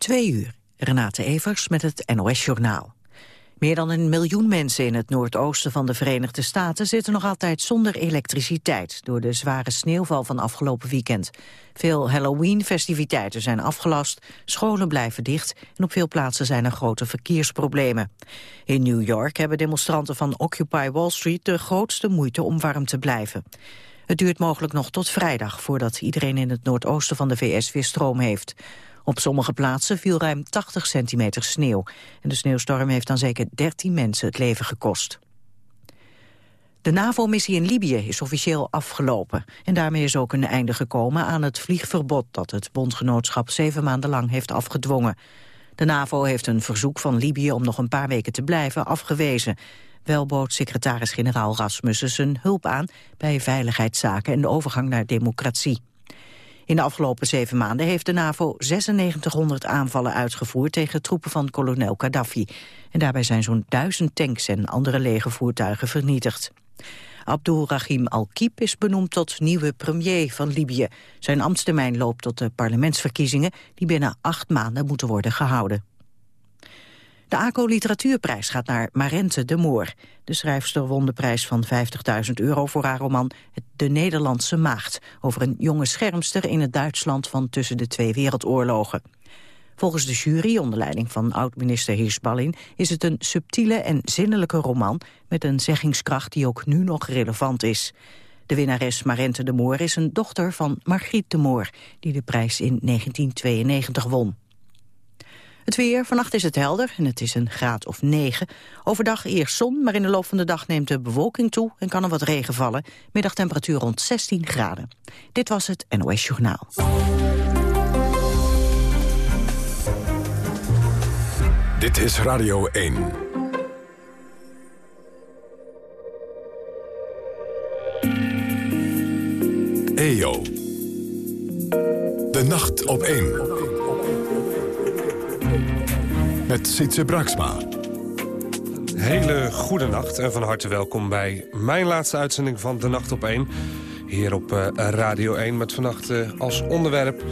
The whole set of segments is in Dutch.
Twee uur. Renate Evers met het NOS Journaal. Meer dan een miljoen mensen in het noordoosten van de Verenigde Staten zitten nog altijd zonder elektriciteit door de zware sneeuwval van afgelopen weekend. Veel Halloween-festiviteiten zijn afgelast, scholen blijven dicht en op veel plaatsen zijn er grote verkeersproblemen. In New York hebben demonstranten van Occupy Wall Street de grootste moeite om warm te blijven. Het duurt mogelijk nog tot vrijdag voordat iedereen in het noordoosten van de VS weer stroom heeft. Op sommige plaatsen viel ruim 80 centimeter sneeuw. En de sneeuwstorm heeft dan zeker 13 mensen het leven gekost. De NAVO-missie in Libië is officieel afgelopen. En daarmee is ook een einde gekomen aan het vliegverbod... dat het bondgenootschap zeven maanden lang heeft afgedwongen. De NAVO heeft een verzoek van Libië om nog een paar weken te blijven afgewezen. Wel bood secretaris-generaal Rasmussen zijn hulp aan... bij veiligheidszaken en de overgang naar democratie. In de afgelopen zeven maanden heeft de NAVO 9600 aanvallen uitgevoerd tegen troepen van kolonel Gaddafi. En daarbij zijn zo'n duizend tanks en andere legervoertuigen vernietigd. Abdul Rahim Al-Kiep is benoemd tot nieuwe premier van Libië. Zijn ambtstermijn loopt tot de parlementsverkiezingen die binnen acht maanden moeten worden gehouden. De ACO Literatuurprijs gaat naar Marente de Moor. De schrijfster won de prijs van 50.000 euro voor haar roman De Nederlandse Maagd... over een jonge schermster in het Duitsland van tussen de twee wereldoorlogen. Volgens de jury, onder leiding van oud-minister Hirschballin... is het een subtiele en zinnelijke roman... met een zeggingskracht die ook nu nog relevant is. De winnares Marente de Moor is een dochter van Margriet de Moor... die de prijs in 1992 won. Het weer, vannacht is het helder en het is een graad of 9. Overdag eerst zon, maar in de loop van de dag neemt de bewolking toe... en kan er wat regen vallen. Middagtemperatuur rond 16 graden. Dit was het NOS Journaal. Dit is Radio 1. EO. De nacht op 1 met Sietse Braksma. Hele goede nacht en van harte welkom bij mijn laatste uitzending van De Nacht op 1. Hier op uh, Radio 1 met vannacht uh, als onderwerp...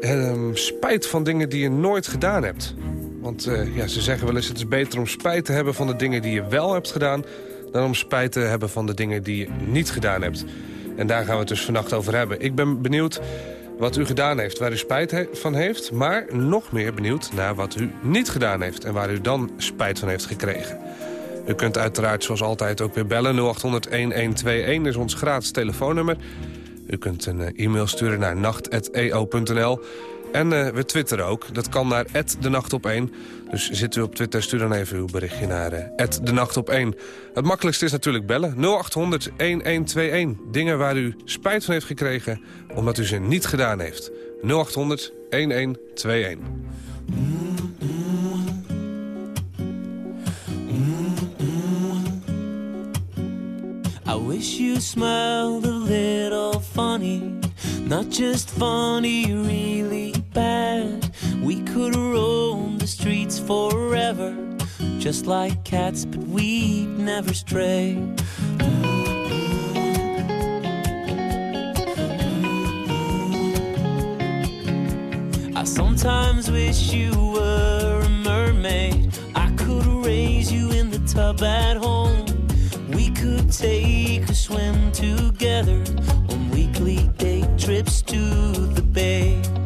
Uh, spijt van dingen die je nooit gedaan hebt. Want eh, ja, ze zeggen wel eens het is beter om spijt te hebben van de dingen die je wel hebt gedaan... dan om spijt te hebben van de dingen die je niet gedaan hebt. En daar gaan we het dus vannacht over hebben. Ik ben benieuwd wat u gedaan heeft, waar u spijt van heeft... maar nog meer benieuwd naar wat u niet gedaan heeft... en waar u dan spijt van heeft gekregen. U kunt uiteraard zoals altijd ook weer bellen. 0800-1121 is ons gratis telefoonnummer. U kunt een eh, e-mail sturen naar nacht.eo.nl. En uh, we twitteren ook. Dat kan naar de nacht op 1. Dus zit u op Twitter, stuur dan even uw berichtje naar uh, de nacht op 1. Het makkelijkste is natuurlijk bellen. 0800 1121. Dingen waar u spijt van heeft gekregen omdat u ze niet gedaan heeft. 0800 1121. I wish you smiled a little funny. Not just funny, really bad. We could roam the streets forever, just like cats, but we'd never stray. I sometimes wish you were a mermaid. I could raise you in the tub at home. We could take a swim together on weekly day trips to the bay.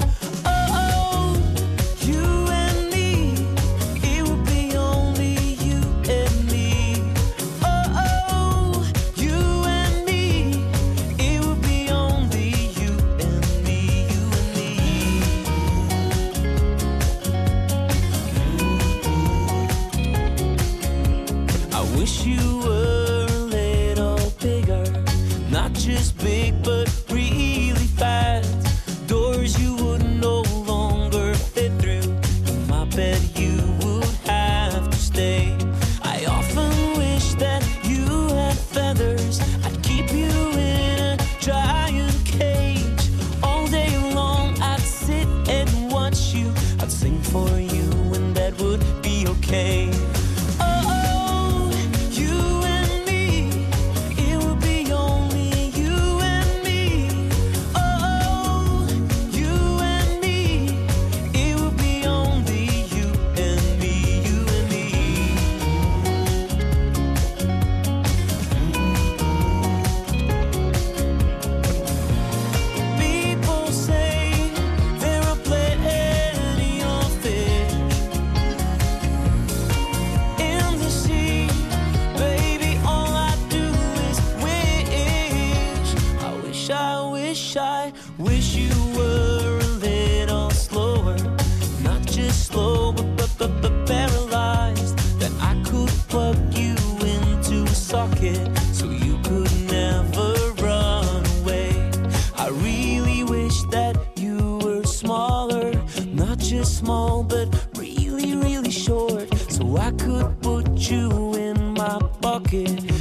Could put you in my pocket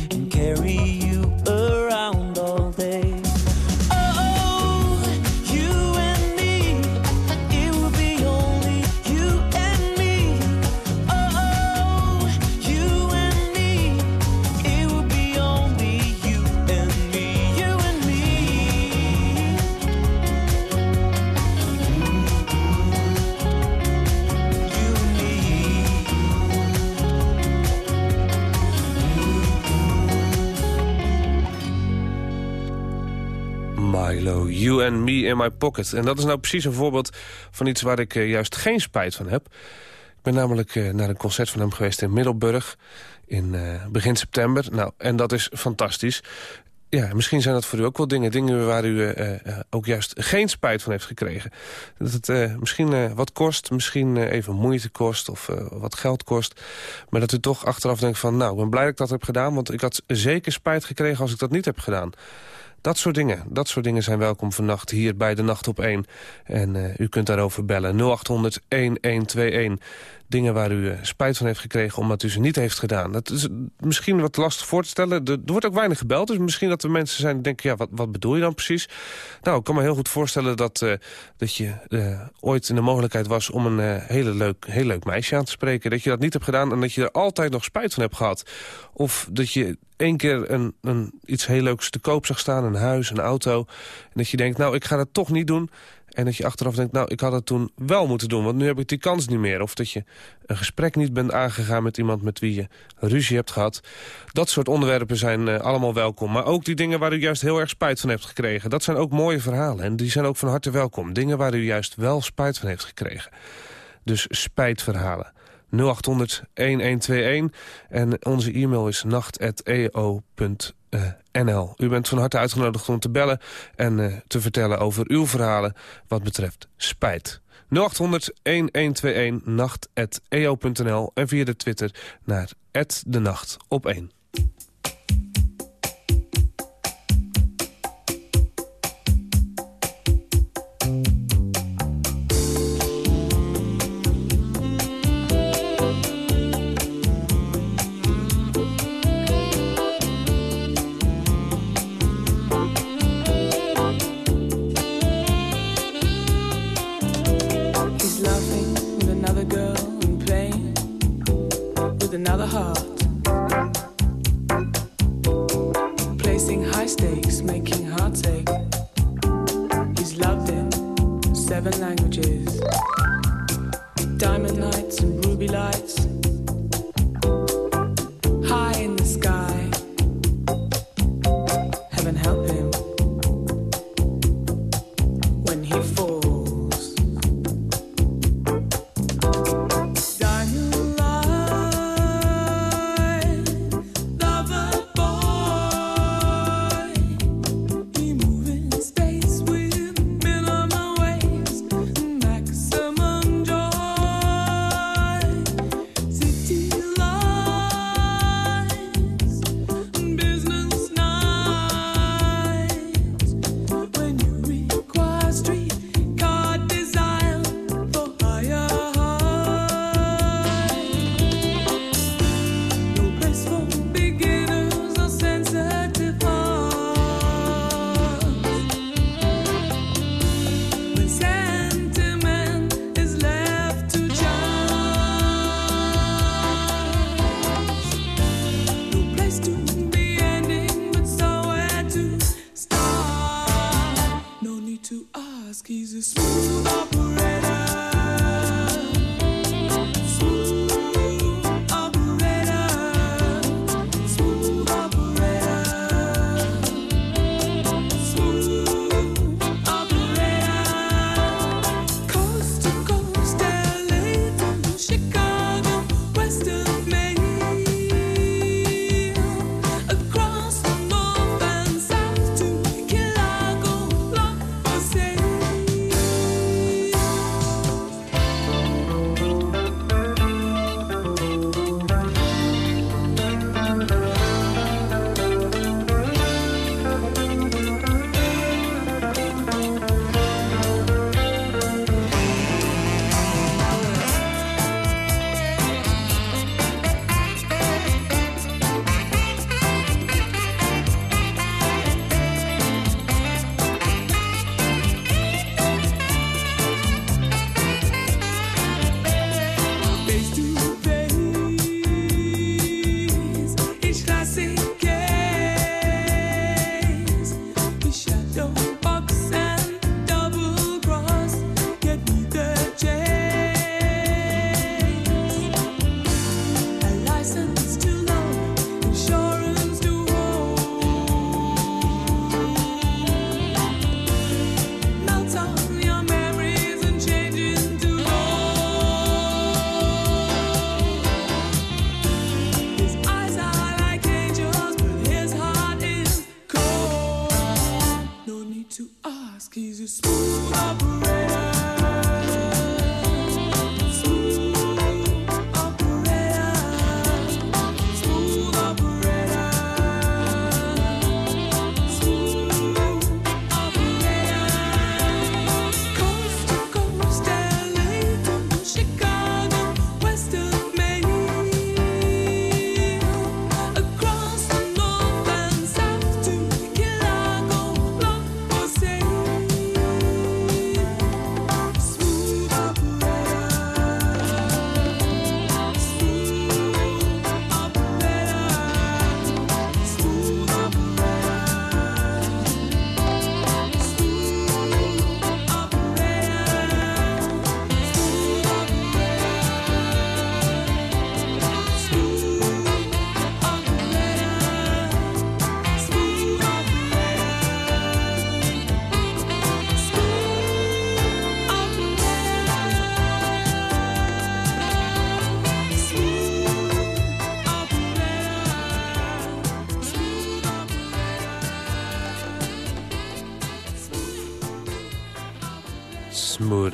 And Me in My Pocket. En dat is nou precies een voorbeeld van iets waar ik eh, juist geen spijt van heb. Ik ben namelijk eh, naar een concert van hem geweest in Middelburg in eh, begin september. Nou, en dat is fantastisch. Ja, misschien zijn dat voor u ook wel dingen. Dingen waar u ook juist geen spijt van heeft gekregen. Dat het misschien wat kost, misschien even moeite kost of wat geld kost. Maar dat u toch achteraf denkt van... nou, ik ben blij dat ik dat heb gedaan... want ik had zeker spijt gekregen als ik dat niet heb gedaan. Dat soort dingen, dat soort dingen zijn welkom vannacht hier bij de Nacht op 1. En eh, u kunt daarover bellen 0800-1121. Dingen waar u eh, spijt van heeft gekregen omdat u ze niet heeft gedaan. Dat is misschien wat lastig voor te stellen. Er, wordt ook weinig gebeld, dus misschien dat er mensen zijn die denken... ja, wat, wat bedoel je dan precies? Nou, ik kan me heel goed voorstellen dat, eh, dat je eh, ooit in de mogelijkheid was... om een eh, hele leuk, heel leuk meisje aan te spreken. Dat je dat niet hebt gedaan en dat je er altijd nog spijt van hebt gehad. Of dat je één keer een, een, iets heel leuks te koop zag staan, een huis, een auto... en dat je denkt, nou, ik ga dat toch niet doen... En dat je achteraf denkt, nou, ik had het toen wel moeten doen... want nu heb ik die kans niet meer. Of dat je een gesprek niet bent aangegaan met iemand met wie je ruzie hebt gehad. Dat soort onderwerpen zijn eh, allemaal welkom. Maar ook die dingen waar u juist heel erg spijt van hebt gekregen. Dat zijn ook mooie verhalen en die zijn ook van harte welkom. Dingen waar u juist wel spijt van heeft gekregen. Dus spijtverhalen. 0800-1121 en onze e-mail is nacht.eo.nl. U bent van harte uitgenodigd om te bellen en eh, te vertellen over uw verhalen wat betreft spijt. 0800-1121 nacht.eo.nl en via de Twitter naar de nacht op 1.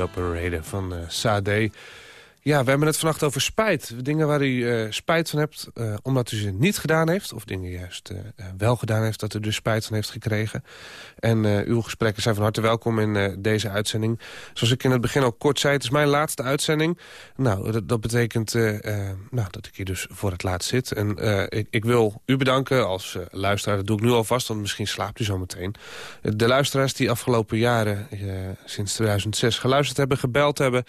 Operator van uh, Sade. Ja, we hebben het vannacht over spijt. Dingen waar u uh, spijt van hebt uh, omdat u ze niet gedaan heeft. Of dingen juist uh, wel gedaan heeft dat u er spijt van heeft gekregen. En uw gesprekken zijn van harte welkom in deze uitzending. Zoals ik in het begin al kort zei, het is mijn laatste uitzending. Nou, dat, dat betekent nou, dat ik hier dus voor het laatst zit. En ik, ik, wil u bedanken als luisteraar. Dat doe ik nu alvast, want misschien slaapt u zo meteen. De luisteraars die afgelopen jaren, sinds 2006, geluisterd hebben, gebeld hebben...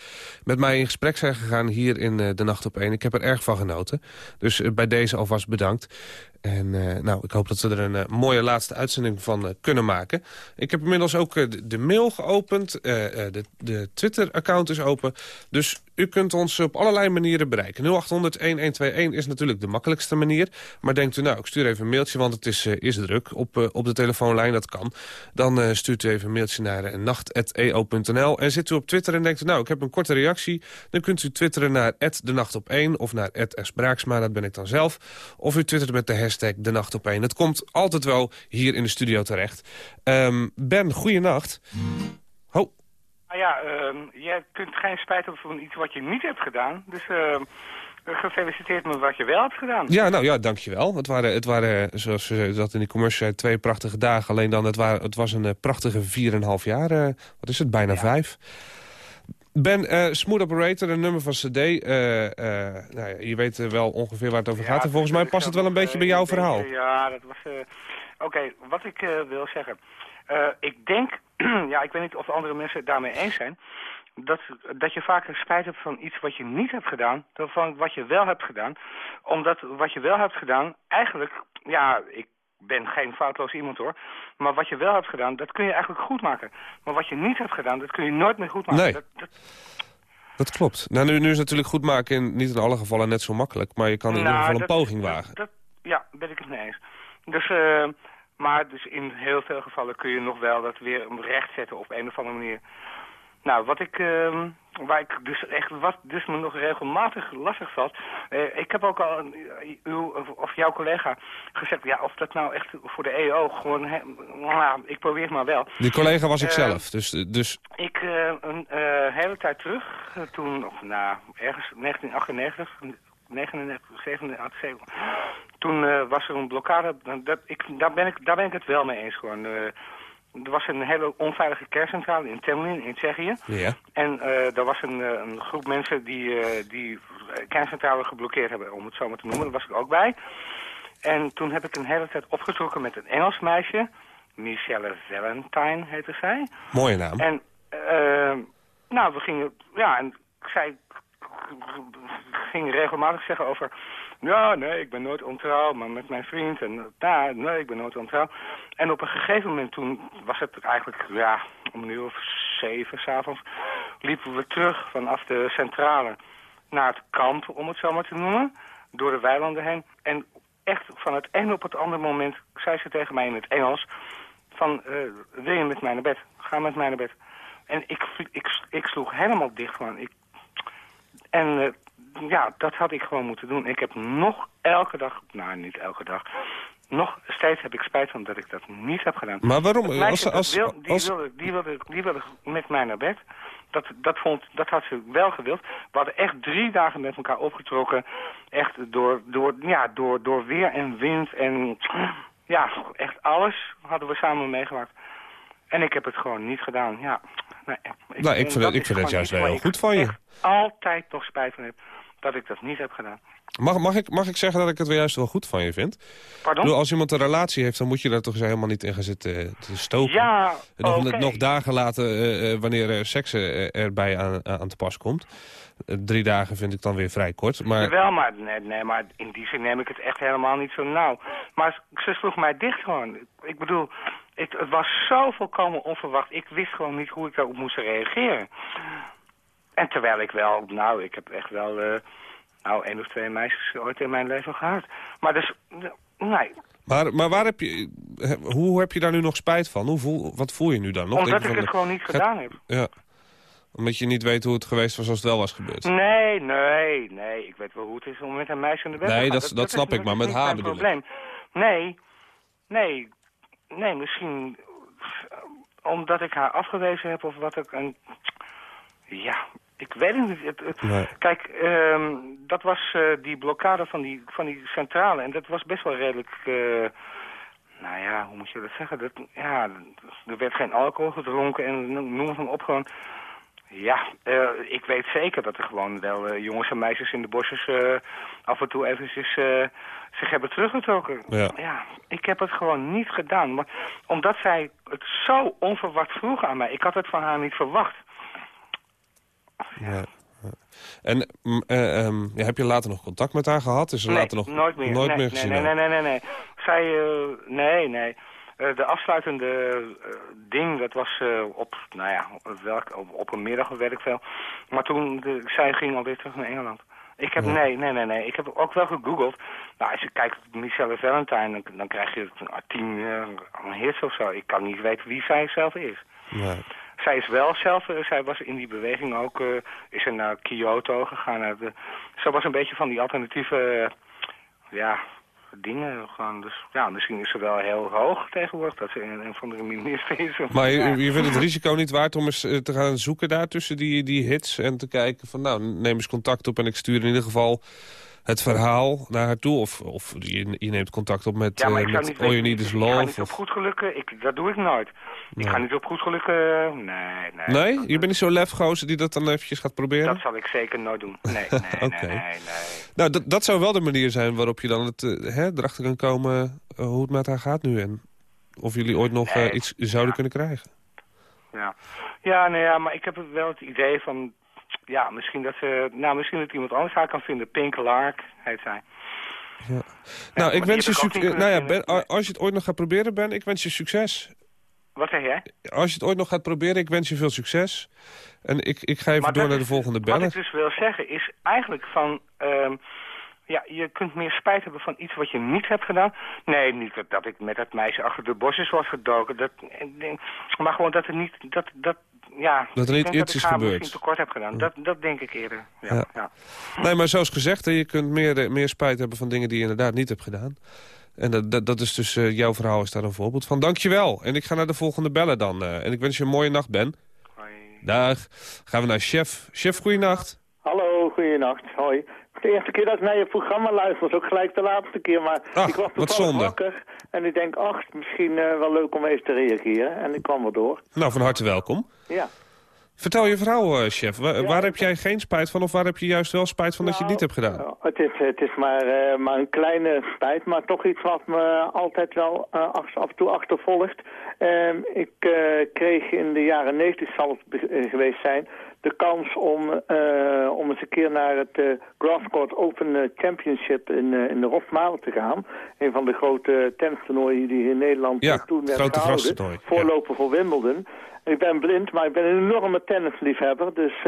met mij in gesprek zijn gegaan hier in uh, De Nacht op 1. Ik heb er erg van genoten. Dus uh, bij deze alvast bedankt. En uh, nou, ik hoop dat we er een uh, mooie laatste uitzending van uh, kunnen maken. Ik heb inmiddels ook de, de, mail geopend. de, de Twitter-account is open. Dus u kunt ons op allerlei manieren bereiken. 0800-1121 is natuurlijk de makkelijkste manier. Maar denkt u, nou, ik stuur even een mailtje, want het is, is druk. Op, op de telefoonlijn, dat kan. Dan stuurt u even een mailtje naar nacht.eo.nl. En zit u op Twitter en denkt u, nou, ik heb een korte reactie. Dan kunt u twitteren naar de nacht op 1 of naar @sbraaksma. Dat ben ik dan zelf. Of u twittert met de hashtag de nacht op één. Het komt altijd wel hier in de studio terecht. Um, ben, goeienacht. Ho. Ah ja, uh, jij kunt geen spijt hebben van iets wat je niet hebt gedaan. Dus uh, gefeliciteerd met wat je wel hebt gedaan. Ja, nou ja, dankjewel. Het waren, het waren zoals ze dat in die commercie twee prachtige dagen. Alleen dan, het, waren, het was een uh, prachtige 4,5 jaar. Uh, wat is het, bijna ja. vijf. Ben, uh, Smooth Operator, een nummer van CD. Uh, uh, nou ja, je weet wel ongeveer waar het over gaat. En volgens mij past het wel een beetje bij jouw verhaal. Ja, dat was... Oké, okay, wat ik wil zeggen. ik denk, ja, ik weet niet of de andere mensen het daarmee eens zijn... Dat, dat je vaker spijt hebt van iets wat je niet hebt gedaan... dan van wat je wel hebt gedaan. Omdat wat je wel hebt gedaan, eigenlijk... Ja, ik ben geen foutloos iemand hoor. Maar wat je wel hebt gedaan, dat kun je eigenlijk goed maken. Maar wat je niet hebt gedaan, dat kun je nooit meer goed maken. Nee. Dat, dat... dat klopt. Nou, nu, nu is natuurlijk goed maken in, niet in alle gevallen net zo makkelijk. Maar je kan in nou, ieder geval een poging wagen. Dat, ja, ben ik het mee eens. Dus, uh, maar dus in heel veel gevallen kun je nog wel dat weer rechtzetten op een of andere manier. Nou, wat ik, uh, waar ik dus echt, wat dus me nog regelmatig lastig valt. Uh, ik heb ook al uw of jouw collega gezegd, ja, of dat nou echt voor de EO gewoon, he, nou, ik probeer het maar wel. Die collega was ik uh, zelf, dus... dus... Ik, een hele tijd terug, toen, of nou, ergens 1998, 99, 97, 97 toen was er een blokkade, dat, ik, daar, ben ik, daar ben ik het wel mee eens gewoon. Er was een hele onveilige kerncentrale in Temlin in Tsjechië. Ja. En uh, er was een, een, groep mensen die, uh, die kerncentrale geblokkeerd hebben, om het zo maar te noemen. Daar was ik ook bij. En toen heb ik een hele tijd opgetrokken met een Engels meisje. Michelle Valentine heette zij. Mooie naam. En uh, nou, we gingen, ja, en zij ging regelmatig zeggen over... Ja, nee, ik ben nooit ontrouw, maar met mijn vriend. En ja, nee, ik ben nooit ontrouw. En op een gegeven moment toen was het eigenlijk, ja, om een uur of zeven s'avonds... liepen we terug vanaf de centrale naar het kamp, om het zo maar te noemen. Door de weilanden heen. En echt van het een op het andere moment zei ze tegen mij in het Engels... van, uh, wil je met mij naar bed? Ga met mij naar bed. En ik, ik, ik sloeg helemaal dicht gewoon. Ik, en uh, ja, dat had ik gewoon moeten doen. Ik heb nog elke dag, nou niet elke dag, nog steeds heb ik spijt van dat ik dat niet heb gedaan. Maar waarom? Als, als, wil, die, als... Wilde, die, wilde, die wilde met mij naar bed. Dat, dat, vond, dat had ze wel gewild. We hadden echt drie dagen met elkaar opgetrokken. Echt door, door, ja, door, door weer en wind en ja, echt alles hadden we samen meegemaakt. En ik heb het gewoon niet gedaan, ja. Ik, nou, ik vind, het, ik vind juist wel heel goed van je. altijd nog spijt van heb dat ik dat niet heb gedaan. Mag, mag, ik, mag ik zeggen dat ik het wel juist wel goed van je vind? Pardon? Bedoel, als iemand een relatie heeft, dan moet je daar toch helemaal niet in gaan zitten te stoken. Ja, nog, okay. nog dagen later, uh, uh, wanneer uh, seks erbij aan, aan te pas komt. drie dagen vind ik dan weer vrij kort. Maar... Wel, maar, nee, nee, maar in die zin neem ik het echt helemaal niet zo nauw. Maar ze sloeg mij dicht gewoon. Ik bedoel, het, het was zo volkomen onverwacht. Ik wist gewoon niet hoe ik daarop moest reageren. En terwijl ik wel, nou, ik heb echt wel, uh, nou, één of twee meisjes ooit in mijn leven gehad. Maar dus, nee. Maar, maar waar heb je, hoe heb je daar nu nog spijt van? Hoe voel, wat voel je nu dan? Nog Omdat ik het gewoon niet gedaan heb. Ja. Omdat je niet weet hoe het geweest was als het wel was gebeurd. Nee, nee, nee. Ik weet wel hoe het is om met een meisje in de bed nee, te gaan. Dat, dat, dat snap is, ik, maar met haar bedoel probleem. ik. Nee, nee, nee, misschien omdat ik haar afgewezen heb of wat ook. En Ja, ik weet het niet. Het- het- Nee. Kijk, ehm, dat was eh, die blokkade van die, van die centrale. En dat was best wel redelijk... eh, nou ja, hoe moet je dat zeggen? Dat, ja, er werd geen alcohol gedronken en noem het maar op gewoon... Ja, eh, ik weet zeker dat er gewoon wel eh, jongens en meisjes in de bosjes eh, af en toe eventjes zich hebben teruggetrokken. Ja. ik heb het gewoon niet gedaan. Maar omdat zij het zo onverwacht vroeg aan mij, ik had het van haar niet verwacht. Ja. ja. En mm, eh, ehm, ja, heb je later nog contact met haar gehad? Is er nee, later nog nooit meer. Nooit nee, meer nee, gezien? nee, nee, nee, nee, nee. Zij, nee, nee. Eh, de afsluitende eh, ding, dat was eh, op, nou ja, op, welk, op, op een middag weet ik veel. Maar toen, de, zij ging alweer terug naar Engeland. Ik heb, nee, nee, nee, nee. Ik heb ook wel gegoogeld. Nou, als je kijkt op Michelle Valentine, dan, dan krijg je uh, tien uh, hits of zo. Ik kan niet weten wie zij zelf is. Nee. Zij is wel zelf, zij was in die beweging ook, eh, is er naar Kyoto gegaan. Naar de, zij was een beetje van die alternatieve, ja, dingen gewoon. Dus ja, misschien is ze wel heel hoog tegenwoordig dat ze een, een van de minister is. Maar je, Ja. je vindt het risico niet waard om eens eh, te gaan zoeken daar tussen die, die hits... en te kijken van, nou, neem eens contact op en ik stuur in ieder geval het verhaal naar haar toe. Of, of je, je neemt contact op met, Ja, maar eh, ik met niet All Ik ga Love. niet op goed gelukken, ik, dat doe ik nooit. Ik Nee. ga niet op goed gelukken, nee, nee. Nee? Dat- Je bent niet zo'n lefgozer die dat dan eventjes gaat proberen? Dat zal ik zeker nooit doen. Nee, nee, nee, nee, nee. Nou, dat, dat zou wel de manier zijn waarop je dan het, eh, hè, erachter kan komen eh, hoe het met haar gaat nu. En of jullie ooit nog Nee. eh, iets zouden Ja. kunnen krijgen. Ja, ja, nou ja, maar ik heb wel het idee van... Ja, misschien dat, ze, nou, misschien dat iemand anders haar kan vinden. Pink Lark heet zij. nou, maar ik wens je succes. Nou ja, Ben, als je het ooit nog gaat proberen, Ben, ik wens je succes. Wat zeg jij? Als je het ooit nog gaat proberen, ik wens je veel succes. En ik, ik ga even Maar door naar de volgende Wat beller. ik dus wil zeggen is eigenlijk van... ehm, ja, je kunt meer spijt hebben van iets wat je niet hebt gedaan. Nee, niet dat, dat ik met dat meisje achter de bosjes was gedoken. Dat, eh, maar gewoon dat er niet... Dat, dat, ja, Dat er ik niet iets dat is ik gebeurd. misschien tekort heb gedaan. Dat, dat denk ik eerder. Ja, Ja. ja. Nee, maar zoals gezegd, je kunt meer, eh, meer spijt hebben van dingen die je inderdaad niet hebt gedaan. En dat, dat, dat is dus, eh, jouw verhaal is daar een voorbeeld van. Dankjewel. En ik ga naar de volgende bellen dan. eh, en ik wens je een mooie nacht, Ben. Hoi. Dag. Gaan we naar Chef. Chef, goeienacht. Goeienacht. Hoi. De eerste keer dat ik naar je programma luister was ook gelijk de laatste keer, maar Ach, ik was toevallig wakker. En ik denk, ach, misschien eh, wel leuk om eens te reageren. En ik kwam wel door. Nou, van harte welkom. Ja. Vertel je verhaal, eh, chef. Ja, waar heb jij geen spijt van of waar heb je juist wel spijt van dat je het niet hebt gedaan? Nou, het is, het is maar, eh, maar een kleine spijt, maar toch iets wat me altijd wel eh, af, af en toe achtervolgt. Ehm, ik eh, kreeg in de jaren 90 zal het eh, geweest zijn de kans om, eh, om eens een keer naar het eh Grasscourt Open eh, Championship in, in de Rosmalen te gaan. Een van de grote tennistoernooien die hier in Nederland Ja, toen werd grote gehouden. grastoernooi, ja. Voorloper voor Wimbledon. Ik ben blind, maar ik ben een enorme tennisliefhebber. Dus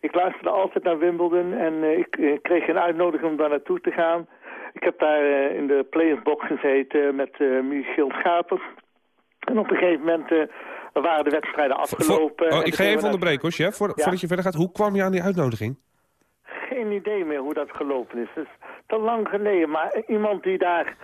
ik luisterde altijd naar Wimbledon en ik kreeg een uitnodiging om daar naartoe te gaan. Ik heb daar in de playersbox gezeten met Michiel Schaper. En op een gegeven moment waren de wedstrijden Voor- afgelopen. oh, ik ga even onderbreken hoor, chef. Voor, Ja? Voordat je verder gaat. Hoe kwam je aan die uitnodiging? Geen idee meer hoe dat gelopen is. Het is te lang geleden. Maar iemand die daar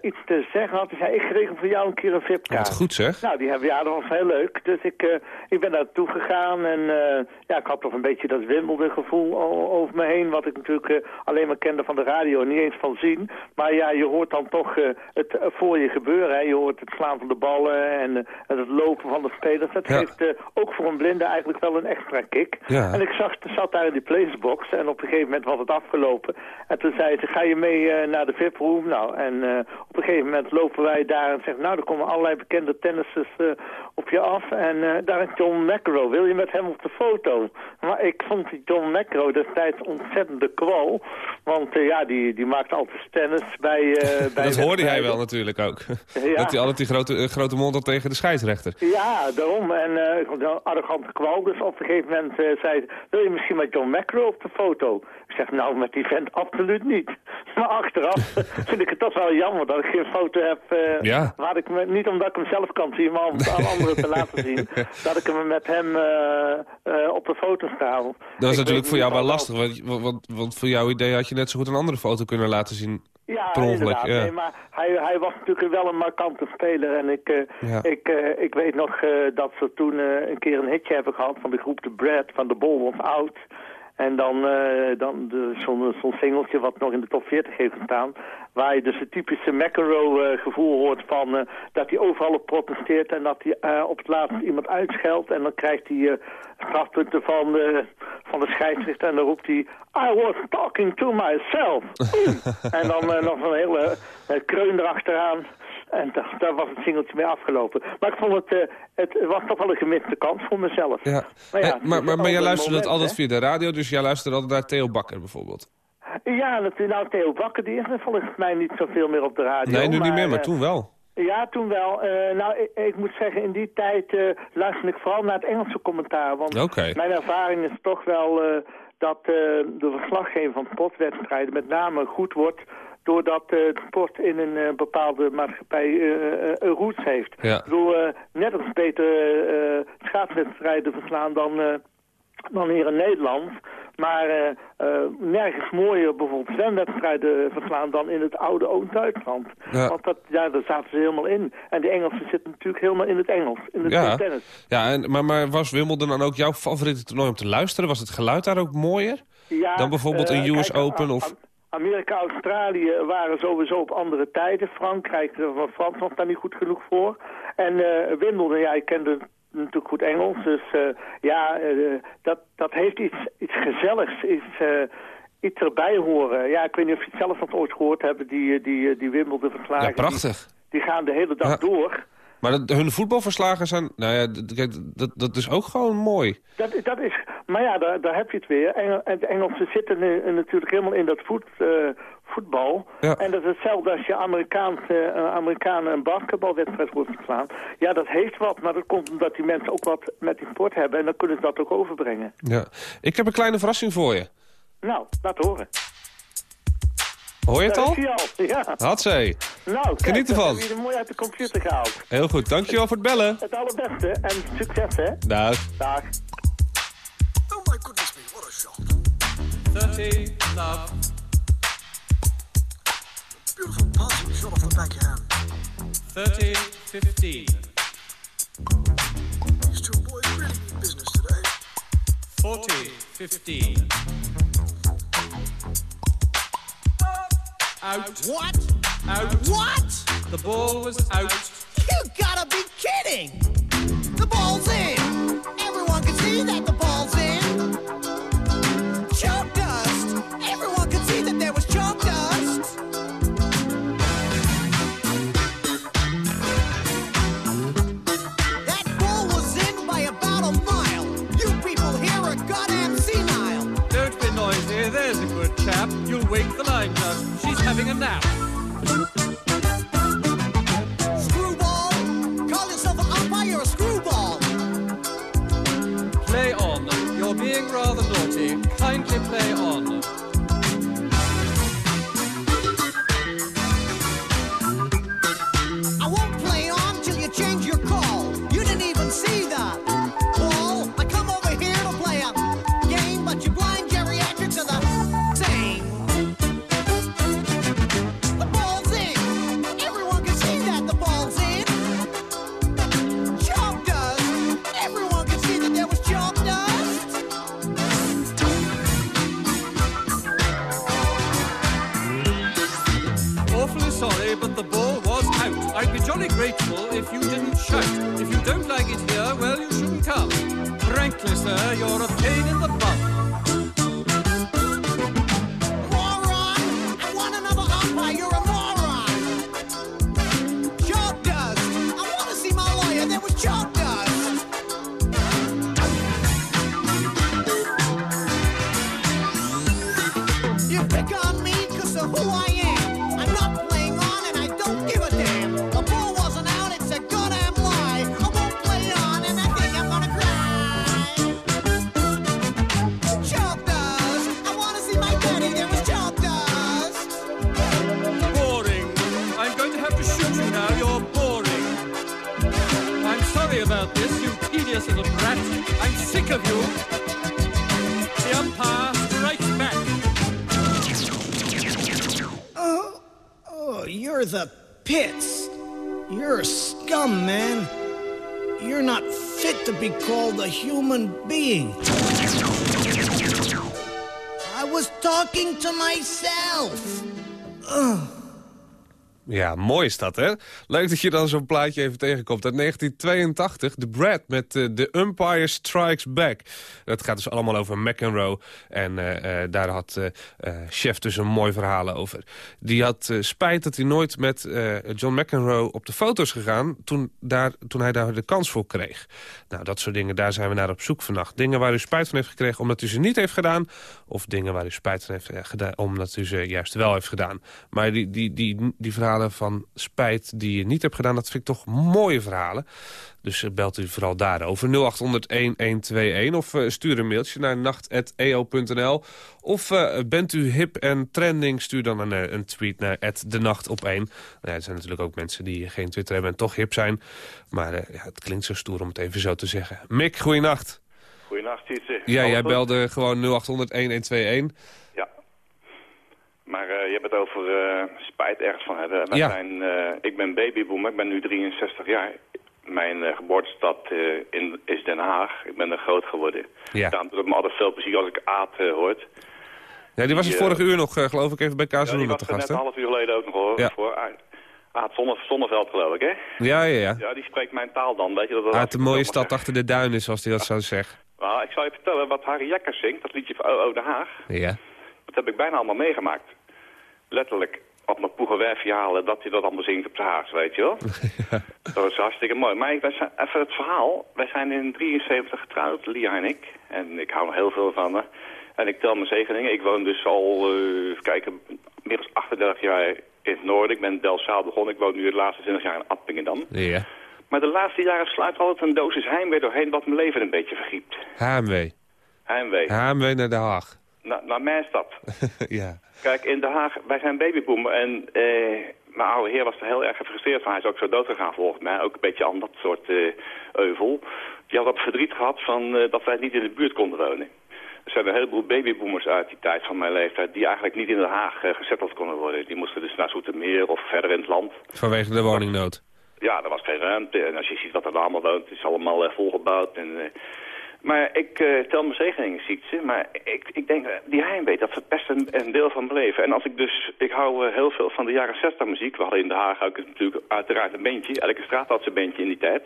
iets te zeggen had, die zei, ik regel voor jou een keer een VIP-kaart. Goed zeg. Nou, die hebben, ja, dat was heel leuk. Dus ik, eh, ik ben naartoe gegaan en eh, ja, ik had toch een beetje dat Wimbledon gevoel over me heen, wat ik natuurlijk eh, alleen maar kende van de radio en niet eens van zien. Maar ja, je hoort dan toch eh, het eh, voor je gebeuren. Hè. Je hoort het slaan van de ballen en, eh, het lopen van de spelers. Dat Ja. geeft eh, ook voor een blinde eigenlijk wel een extra kick. Ja. En ik zag, zat daar in die placebox en op een gegeven moment was het afgelopen. En toen zei ze, ga je mee eh, naar de VIP-room? Nou, en eh, op een gegeven moment lopen wij daar en zeggen, nou, er komen allerlei bekende tennissers eh, op je af. En eh, daar is John McEnroe, wil je met hem op de foto? Maar ik vond die John McEnroe destijds ontzettende kwal. Want ja, die, die maakte altijd tennis bij... eh bij Dat hoorde hij wel natuurlijk ook. Ja. Dat hij altijd die grote, grote mond had tegen de scheidsrechter. Ja, daarom. En ik vond het een arrogante kwal. Dus op een gegeven moment eh, zei ze, wil je misschien met John McEnroe op de foto? Ik zeg, nou, met die vent absoluut niet. Maar achteraf vind ik het toch wel jammer dat ik geen foto heb. eh, Ja. waar ik me, niet omdat ik hem zelf kan zien, maar om het aan anderen te laten zien. Dat ik hem met hem eh, eh, op de foto sta. Dat was natuurlijk voor jou wel lastig. Want, want, want voor jouw idee had je net zo goed een andere foto kunnen laten zien Ja, inderdaad. ja. Nee, maar hij, hij was natuurlijk wel een markante speler. En ik, Ja. ik, ik weet nog dat ze toen een keer een hitje hebben gehad van de groep The Brad, van de Ball Was Out. En dan, eh, dan de- zo'n zo'n singeltje wat nog in de top 40 heeft gestaan. Waar je dus het typische McEnroe eh, gevoel hoort van eh, dat hij overal op protesteert. En dat hij eh, op het laatst iemand uitscheldt. En dan krijgt hij eh, strafpunten van, van de scheidsrechter. En dan roept hij, I was talking to myself. en dan eh, nog een hele kreun erachteraan. En da- daar was het singeltje mee afgelopen. Maar ik vond het, eh, het was toch wel een gemiste kans voor mezelf. Ja. Maar ja, Hey, het is maar, maar, jij een luistert dat altijd via de radio, dus jij luistert altijd naar Theo Bakker bijvoorbeeld. Ja, natuurlijk. Nou, Theo Bakker, die is volgens mij niet zoveel meer op de radio. nee, nu niet meer, maar eh, toen wel. Ja, toen wel. Eh, nou, ik, ik moet zeggen, in die tijd eh luisterde ik vooral naar het Engelse commentaar. Want mijn ervaring is toch wel eh, dat eh, de verslaggever van sportwedstrijden met name goed wordt... doordat eh, de sport in een eh, bepaalde maatschappij eh, eh, een roots heeft. Ja. Ik bedoel, net als beter schaatswedstrijden verslaan dan, dan hier in Nederland... Maar nergens mooier bijvoorbeeld zwemwedstrijden verslaan dan in het oude Oost-Duitsland. Ja. Want dat, ja, daar zaten ze helemaal in. En de Engelsen zitten natuurlijk helemaal in het Engels, in het Ja. tennis. Ja, en, maar, maar was Wimbledon dan ook jouw favoriete toernooi om te luisteren? Was het geluid daar ook mooier? Ja, Dan bijvoorbeeld een US kijk, Open of- Amerika, Australië waren sowieso op andere tijden. Frankrijk, eh, van Frans was daar niet goed genoeg voor. En eh Wimbledon, ja, ik kende natuurlijk goed Engels. Dus eh, ja, dat, dat heeft iets, iets gezelligs, iets, iets erbij horen. Ja, ik weet niet of je het zelf nog ooit gehoord hebt, die, die, die Wimbledon verslagen. Ja, prachtig. Die, die gaan de hele dag Ja. door. Maar dat, hun voetbalverslagen zijn... Nou ja, d- kijk, dat, dat is ook gewoon mooi. Dat, dat is, maar ja, daar, daar heb je het weer. Engel, en de Engelsen zitten nu, natuurlijk helemaal in dat voet, eh, voetbal. Ja. En dat is hetzelfde als je Amerikaans, eh, Amerikanen een basketbalwedstrijd wordt verslaan. Ja, dat heeft wat, maar dat komt omdat die mensen ook wat met die sport hebben. En dan kunnen ze dat ook overbrengen. Ja. Ik heb een kleine verrassing voor je. Nou, laat horen. Hoor je het al? ja. Hatzee. Nou, kijk, Geniet ervan. dat heb je er mooi uit de computer gehaald. Heel goed, dankjewel voor het bellen. Het allerbeste en succes, hè. Dag. Dag. 30, love. Beautiful passing shot off the backhand. 30, 15. These two boys really business today. 40, 15. Out. What? Out. What? The ball was out. You gotta be kidding! The ball's in! Everyone can see that the ball's in! Having a nap. Screwball! Call yourself an umpire, you're a screwball! Play on. You're being rather naughty. Kindly play on. To myself. Ja, mooi is dat, hè? Leuk dat je dan zo'n plaatje even tegenkomt. Uit 1982, The Brad met eh, The Umpire Strikes Back. Dat gaat dus allemaal over McEnroe. En eh, eh, daar had Chef dus een mooi verhaal over. Die had spijt dat hij nooit met John McEnroe op de foto's gegaan... Toen, daar, toen hij daar de kans voor kreeg. Nou, dat soort dingen, daar zijn we naar op zoek vannacht. Dingen waar u spijt van heeft gekregen omdat u ze niet heeft gedaan... of dingen waar u spijt van heeft gedaan omdat u ze juist wel heeft gedaan. Maar die, die, die, die verhalen van spijt die je niet hebt gedaan... dat vind ik toch mooie verhalen. Dus eh, belt u vooral daarover. 0800-1121 of eh, stuur een mailtje naar nacht.eo.nl. Of eh, bent u hip en trending, stuur dan een, een tweet naar de nacht op 1. Nou ja, er zijn natuurlijk ook mensen die geen Twitter hebben en toch hip zijn. Maar ja, het klinkt zo stoer om het even zo te zeggen. Mick, goeienacht. Goedenacht, Tietse. Ja, jij belde gewoon 0800-1121. Ja. Maar eh, je hebt het over eh, spijt ergens van hebben. Ja. zijn, eh, ik ben babyboomer, ik ben nu 63 jaar. Mijn geboortestad in, is Den Haag. Ik ben er groot geworden. Ja. Daarom doet het me altijd veel plezier als ik Aad hoort. Ja, die was het vorige uur nog, geloof ik, even bij Ja, Kazeloenen was te er net gast, een half uur geleden ook nog hoor. Ja. Voor Aad Zonne- Zonneveld geloof ik, hè? Ja, ja, ja. Ja, die spreekt mijn taal dan. Weet je dat dat Uit de mooie het stad achter de duinen, zoals hij dat zou zeggen. zeggen. Nou, ik zal je vertellen wat Harry Jekkers zingt. Dat liedje van OO Den Haag. Ja. Dat heb ik bijna allemaal meegemaakt. Letterlijk op mijn poegenwerfverhalen dat hij dat allemaal zingt op de Haag, weet je wel. Dat was hartstikke mooi. Maar ik, wij zijn, even het verhaal. Wij zijn in 73 getrouwd, Lia en ik. En ik hou nog heel veel van haar. En ik tel mijn zegeningen. Ik woon dus al, eh, even kijken, meer dan 38 jaar in het noorden. Ik ben in Delfzijl begonnen. Ik woon nu de laatste 20 jaar in Appingedam. Ja. Maar de laatste jaren sluit altijd een dosis heimwee doorheen wat mijn leven een beetje vergiept. HMW. Heimwee. HMW naar Den Haag. Na, naar mijn stad. ja. Kijk, in Den Haag, wij zijn babyboomer en eh, mijn oude heer was er heel erg gefrustreerd van. Hij is ook zo dood gegaan volgens mij, ook een beetje aan dat soort eh, euvel. Die had dat verdriet gehad van eh, dat wij niet in de buurt konden wonen. Er zijn een heleboel babyboomers uit die tijd van mijn leeftijd die eigenlijk niet in Den Haag uh, gezetteld konden worden. Die moesten dus naar Zoetermeer of verder in het land. Vanwege de woningnood. Ja, er was geen ruimte. En als je ziet wat er allemaal woont, het is allemaal uh, volgebouwd. En, uh, maar ik uh, tel mijn zegeningen, ziet ze. Maar ik, ik denk, die heimwee, dat verpest een, een deel van mijn leven. En als ik dus, ik hou uh, heel veel van de jaren 60 muziek. We hadden in Den Haag ook natuurlijk uiteraard een bandje. Elke straat had zijn bandje in die tijd.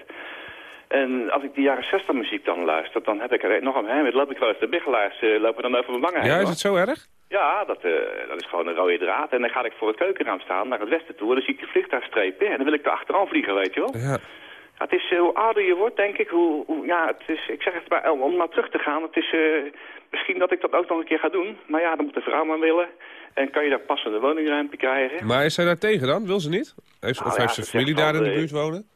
En als ik die jaren 60 muziek dan luister, dan heb ik er nog een heimwee. Loop ik wel eens de biggelaars, lopen dan over mijn wangen heen. Ja, is het zo erg? Ja, dat, uh, dat is gewoon een rode draad. En dan ga ik voor het keukenraam staan, naar het westen toe. En dan zie ik de vliegtuigstrepen en dan wil ik er achteraan vliegen, weet je wel. Ja. Het is, uh, hoe ouder je wordt, denk ik, hoe, hoe, ja, het is, ik zeg het maar, om naar terug te gaan, het is, uh, misschien dat ik dat ook nog een keer ga doen. Maar ja, dan moet de vrouw maar willen. En kan je daar passende woningruimte krijgen. Maar is zij daar tegen dan? Wil ze niet? Heeft, Nou of ja, heeft ze familie daar in de eh, buurt wonen?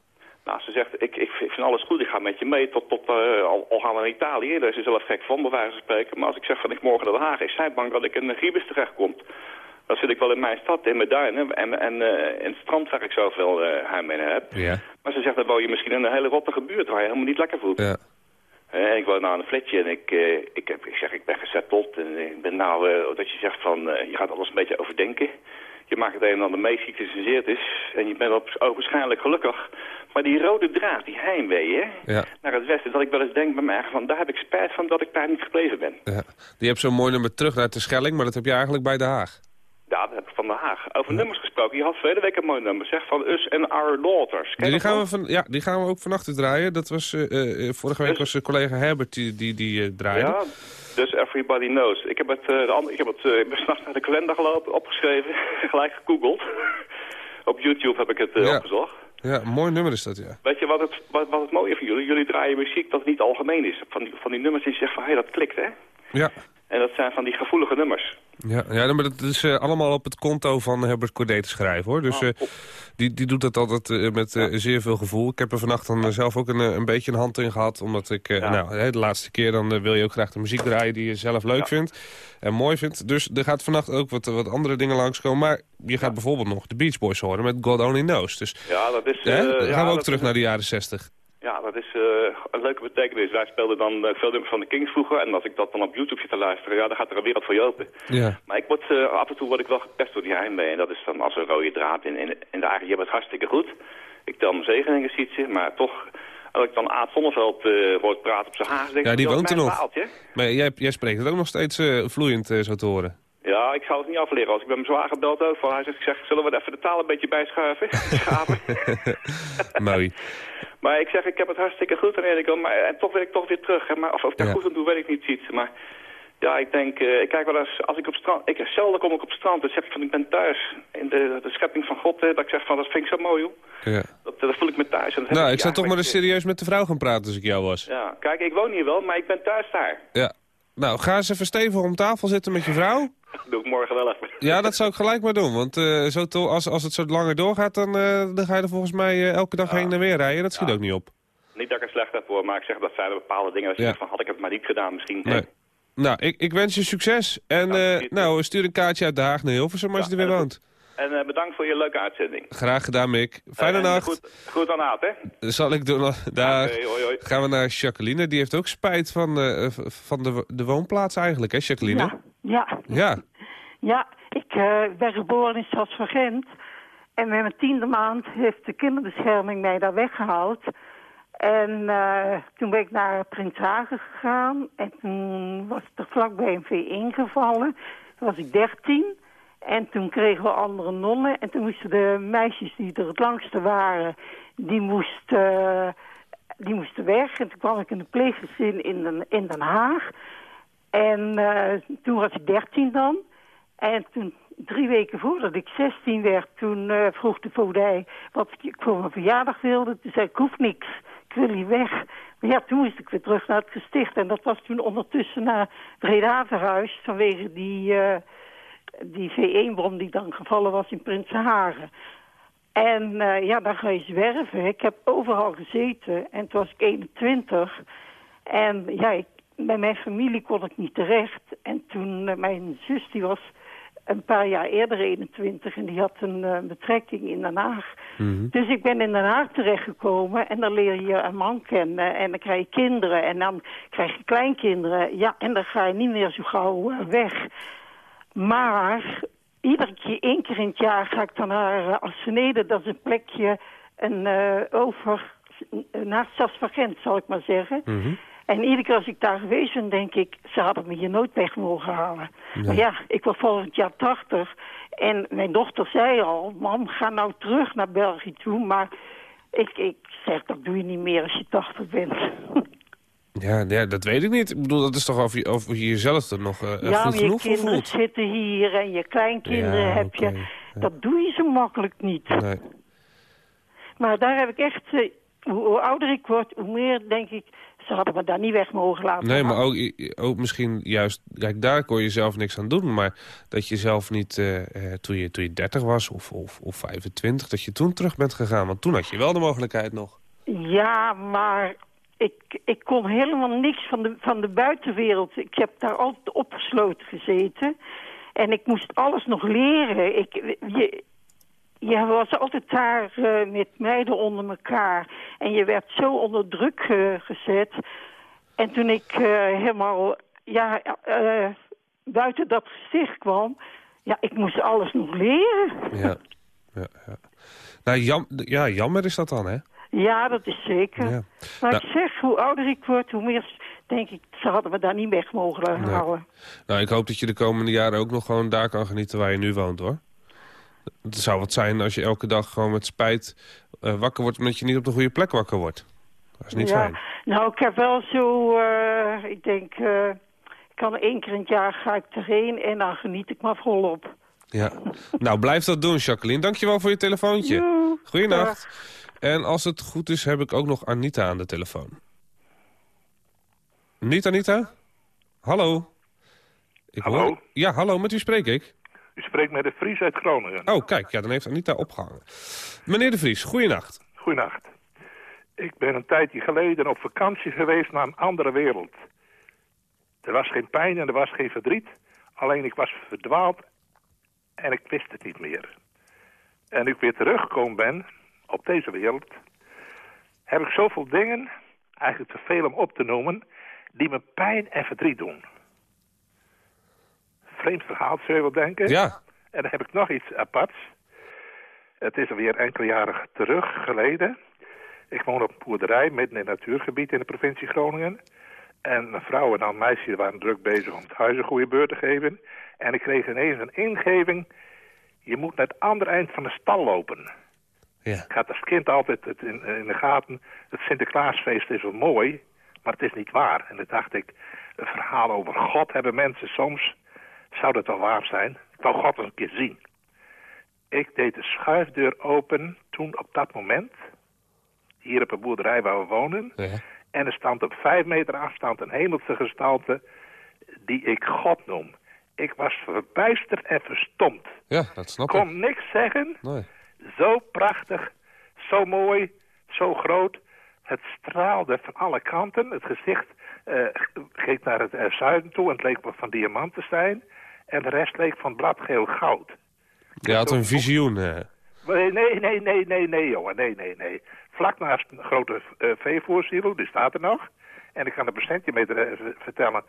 Nou, ze zegt, ik, ik vind alles goed, ik ga met je mee tot, tot uh, al, al, gaan we naar Italië. Daar is ze zelf gek van, bij wijze van spreken. Maar als ik zeg van ik morgen naar Den Haag, is zij bang dat ik in de Griebus terechtkom. Dan zit ik wel in mijn stad, in mijn duinen. En, en uh, in het strand waar ik zoveel uh, heimwee heb. Ja. Maar ze zegt, dan woon je misschien in een hele rottige buurt waar je helemaal niet lekker voelt. Ja. En ik woon nou een flatje en ik, uh, ik, heb, ik zeg, ik ben gezetteld. En ik ben nou, dat je zegt van, je gaat alles een beetje overdenken. Je maakt het een en ander mee, gecompenseerd is. En je bent op, waarschijnlijk gelukkig. Maar die rode draad, die heimwee, hè, ja. naar het westen. Dat ik wel eens denk bij mij van, daar heb ik spijt van dat ik daar niet gebleven ben. Ja. Die hebt zo'n mooi nummer terug naar de Schelling, maar dat heb je eigenlijk bij Den Haag. Ja, dat heb ik van Den Haag. Over ja. nummers gesproken. Je had verleden week een mooi nummer, zeg, van Us and Our Daughters. Die, die gaan we van, ja, die gaan we ook vannacht draaien. Dat was, uh, uh, vorige week was collega Herbert die, die, die uh, draaide. Ja, dus Everybody Knows. Ik heb het, de andere, ik heb het ik ben s'nachts naar de kalender gelopen, opgeschreven, gelijk gegoogeld. Op YouTube heb ik het ja. opgezocht. Ja, mooi nummer is dat, ja. Weet je wat het, wat, wat het mooie van jullie? Jullie draaien muziek dat niet algemeen is. Van die, van die nummers die zeggen van, hé, hey, dat klikt, hè? Ja. En dat zijn van die gevoelige nummers. Ja, ja maar dat is uh, allemaal op het konto van Herbert Corday te schrijven, hoor. Dus uh, die, die doet dat altijd uh, met zeer veel gevoel. Ik heb er vannacht dan zelf ook een, een beetje een hand in gehad. Omdat ik, ja. nou, de laatste keer dan wil je ook graag de muziek draaien die je zelf leuk ja. vindt. En mooi vindt. Dus er gaat vannacht ook wat, wat andere dingen langskomen. Maar je gaat bijvoorbeeld nog de Beach Boys horen met God Only Knows. Dus ja, dat is... dan gaan we ook terug naar de jaren 60. Ja, dat is eh, een leuke betekenis. Wij speelden dan eh, veel nummers van de Kings vroeger. En als ik dat dan op YouTube zit te luisteren, ja, dan gaat er een wereld voor je open. Ja. Maar ik word, eh, af en toe word ik wel gepest door die heimwee. En dat is dan als een rode draad in, in, in de eigen. Je bent hartstikke goed. Ik tel mijn zegeningen, ziet maar toch... Als ik dan Aad Zonneveld hoort praten op zijn haag, denk. Ja, die woont er nog. Maar jij, jij spreekt het ook nog steeds vloeiend zo te horen. Ja, ik zou het niet afleren. Als ik ben mijn zwaar gebeld ook van, hij zegt, ik zeg, zullen we even de taal een beetje bijschuiven? Mooi. Maar ik zeg, ik heb het hartstikke goed aan Erik, maar en toch wil ik toch weer terug. Hè? Maar of, of ik Ja. goed aan doe, weet ik niet, ziet. Maar ja, ik denk, eh, ik kijk wel eens, als ik op strand, ik, zelden kom ik op strand, dan zeg ik van, ik ben thuis. In de, de schepping van God, hè, dat ik zeg van, dat vind ik zo mooi, joh. Ja. Dat, dat voel ik me thuis. En Nou, ik zou toch maar eens serieus met de vrouw gaan praten als ik jou was. eh, Ja, kijk, ik woon hier wel, maar ik ben thuis daar. Ja. Nou, ga eens even stevig om tafel zitten met je vrouw. Dat doe ik morgen wel even. Ja, dat zou ik gelijk maar doen. Want eh, zo to- als, als het zo langer doorgaat, dan, eh, dan ga je er volgens mij eh, elke dag heen en weer rijden. Dat schiet ook niet op. Niet dat ik het slecht heb hoor, maar ik zeg dat zijn bepaalde dingen. Dat je van, had ik het maar niet gedaan misschien. Nee. Nou, ik, ik wens je succes. En nou, stuur een kaartje uit Den Haag naar Hilversum als je er weer woont. En eh, bedankt voor je leuke uitzending. Graag gedaan, Mick. Fijne En nacht. Goed, goed aan Aad, hè? Zal ik doen. Daar Oké, hoi, hoi. gaan we naar Jacqueline. Die heeft ook spijt van, eh, v- van de, de woonplaats eigenlijk, hè, Jacqueline? Ja, ja. Ja. Ja, ik eh, ben geboren in Stadsvergent. En met mijn tiende maand heeft de kinderbescherming mij daar weggehaald. En eh, toen ben ik naar Prins Hagen gegaan. En toen was er vlakbij een V1 gevallen. Toen was ik dertien. En toen kregen we andere nonnen. En toen moesten de meisjes die er het langste waren... die moesten, die moesten weg. En toen kwam ik in een pleeggezin in Den, in Den Haag. En eh, toen was ik dertien dan. En toen, drie weken voordat ik 16 werd, toen eh, vroeg de voogdij wat ik voor mijn verjaardag wilde. Toen zei ik, hoef niks, ik wil hier weg. Maar ja, toen moest ik weer terug naar het gesticht. En dat was toen ondertussen naar verhuisd vanwege die, eh, die V1-bom die dan gevallen was in Prinsenhagen. En eh, ja, dan ga je zwerven. Ik heb overal gezeten en toen was ik 21. En ja, ik, bij mijn familie kon ik niet terecht. En toen, eh, mijn zus die was een paar jaar eerder 21 en die had een eh, betrekking in Den Haag. Dus ik ben in Den Haag terechtgekomen en dan leer je een man kennen en dan krijg je kinderen en dan krijg je kleinkinderen. Ja, en dan ga je niet meer zo gauw weg. Maar iedere keer, één keer in het jaar ga ik dan naar uh, Assenede. Dat is een plekje een, eh, over, uh, naast zal ik maar zeggen. En iedere keer als ik daar geweest ben, denk ik, ze hadden me hier nooit weg mogen halen. Maar ja, ik was volgend jaar 80. En mijn dochter zei al, mam, ga nou terug naar België toe. Maar ik, ik zeg, dat doe je niet meer als je 80 bent. Ja, ja, dat weet ik niet. Ik bedoel, dat is toch of je, of je jezelf er nog eh, ja, goed maar je genoeg voor kinderen zitten hier en je kleinkinderen Ja, heb je. Dat doe je zo makkelijk niet. Nee. Maar daar heb ik echt, eh, hoe, hoe ouder ik word, hoe meer denk ik, ze hadden me daar niet weg mogen laten. Nee, maar ook, ook misschien juist... Kijk, daar kon je zelf niks aan doen. Maar dat je zelf niet, eh, toen, je, toen je 30 was of, of, of 25... dat je toen terug bent gegaan. Want toen had je wel de mogelijkheid nog. Ja, maar ik, ik kon helemaal niks van de, van de buitenwereld. Ik heb daar altijd opgesloten gezeten. En ik moest alles nog leren. Ik, je, je was altijd daar eh, met meiden onder elkaar. En je werd zo onder druk eh, gezet. En toen ik eh, helemaal ja, buiten dat gezicht kwam... Ja, ik moest alles nog leren. Ja. ja, ja. Nou, ja, jammer is dat dan, hè? Ja, dat is zeker. Ja. Maar Nou- ik zeg, hoe ouder ik word, hoe meer denk ik... ze hadden me daar niet weg mogen Nee. houden. Nou, ik hoop dat je de komende jaren ook nog gewoon daar kan genieten waar je nu woont, hoor. Het zou wat zijn als je elke dag gewoon met spijt eh, wakker wordt... omdat je niet op de goede plek wakker wordt. Dat is niet ja. fijn. Nou, ik heb wel zo... eh, ik denk, eh, ik kan één keer in het jaar ga ik erheen... en dan geniet ik maar volop. Ja. nou, blijf dat doen, Jacqueline. Dankjewel voor je telefoontje. Goeienacht. En als het goed is, heb ik ook nog Anita aan de telefoon. Niet Anita? Hallo? Ik Hallo? Ja, hallo, met wie spreek ik? U spreekt met de Vries uit Groningen. Oh, kijk, ja, dan heeft Anita opgehangen. Meneer de Vries, goeienacht. Goedenacht. Ik ben een tijdje geleden op vakantie geweest naar een andere wereld. Er was geen pijn en er was geen verdriet. Alleen ik was verdwaald en ik wist het niet meer. En ik weer teruggekomen ben op deze wereld... heb ik zoveel dingen, eigenlijk te veel om op te noemen, die me pijn en verdriet doen. Vreemd verhaal, zou je wel denken. Ja. En dan heb ik nog iets aparts. Het is alweer enkele jaren terug geleden. Ik woon op een boerderij midden in het natuurgebied in de provincie Groningen. En een vrouw en een meisje waren druk bezig om het huis een goede beurt te geven. En ik kreeg ineens een ingeving. Je moet naar het andere eind van de stal lopen. Ja. Ik had als kind altijd het in, in de gaten. Het Sinterklaasfeest is wel mooi, maar het is niet waar. En dan dacht ik, een verhaal over God hebben mensen soms. Zou dat wel waar zijn? Ik wou God een keer zien. Ik deed de schuifdeur open toen op dat moment. Hier op een boerderij waar we wonen. Ja. En er stond op vijf meter afstand een hemelse gestalte die ik God noem. Ik was verbijsterd en verstomd. Ja, dat snap Ik ik. kon niks zeggen. Nee. Zo prachtig, zo mooi, zo groot. Het straalde van alle kanten. Het gezicht eh, ging naar het eh, zuiden toe en het leek van diamanten te zijn. En de rest leek van bladgeel goud. Je had een visioen. Nee, nee, nee, nee, nee, nee, jongen. Nee, nee, nee. Vlak naast een grote uh, veevoersilo, die staat er nog. En ik kan een centimeter uh, vertellen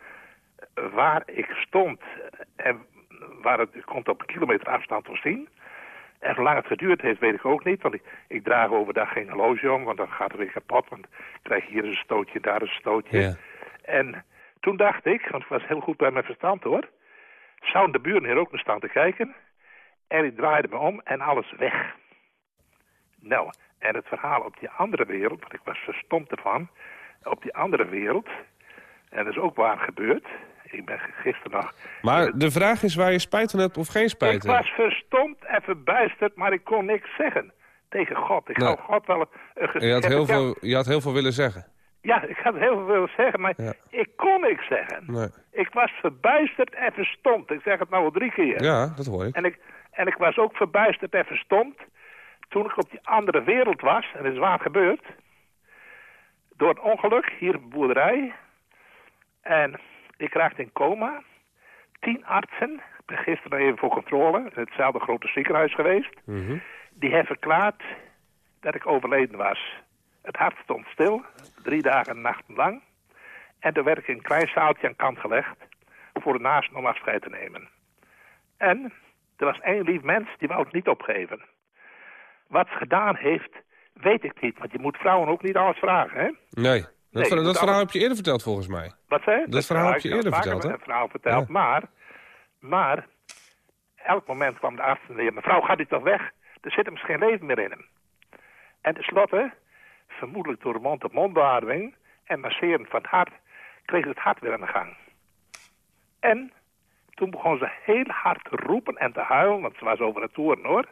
uh, waar ik stond. En waar het, het op een kilometer afstand wel zien. En hoe lang het geduurd heeft, weet ik ook niet. Want ik, ik draag overdag geen horloge om, want dan gaat het weer kapot. Want ik krijg hier een stootje, daar een stootje. Ja. En toen dacht ik, want ik was heel goed bij mijn verstand hoor... zouden de buren hier ook naar staan te kijken... En ik draaide me om en alles weg. Nou, en het verhaal op die andere wereld, want ik was verstomd ervan, op die andere wereld, en dat is ook waar gebeurd. Ik ben gisteren nog... Maar de vraag is waar je spijt van hebt of geen spijt Ik hebt. was verstomd en verbijsterd, maar ik kon niks zeggen tegen God. Ik Nee. zou God wel een En Je had, heel ik veel, je had heel veel willen zeggen. Ja, ik had heel veel willen zeggen, maar Ja. ik kon niks zeggen. Nee. Ik was verbijsterd en verstomd. Ik zeg het nou al drie keer. Ja, dat hoor ik. En ik, en ik was ook verbijsterd en verstomd toen ik op die andere wereld was. En dat is waar gebeurd. Door een ongeluk hier op de boerderij. En ik raakte in coma. Tien artsen, ik gisteren even voor controle, hetzelfde grote ziekenhuis geweest. Mhm. Die hebben verklaard dat ik overleden was. Het hart stond stil, drie dagen en nachten lang. En toen werd ik in een klein zaaltje aan kant gelegd voor de naasten om afscheid te nemen. En er was één lief mens die wou het niet opgeven. Wat ze gedaan heeft, weet ik niet. Want je moet vrouwen ook niet alles vragen, hè? Nee, Nee, dat verhaal heb je eerder verteld volgens mij. Wat zei je? Dat verhaal heb je eerder verteld, hè? een verhaal verteld. Ja. Maar, maar, elk moment kwam de arts en zei... Mevrouw, gaat u toch weg? Er zit immers geen leven meer in hem. En tenslotte, vermoedelijk door de mond-op-mond beademing... en masseren van het hart, kreeg het hart weer aan de gang. En toen begon ze heel hard te roepen en te huilen... want ze was over het toeren, hoor.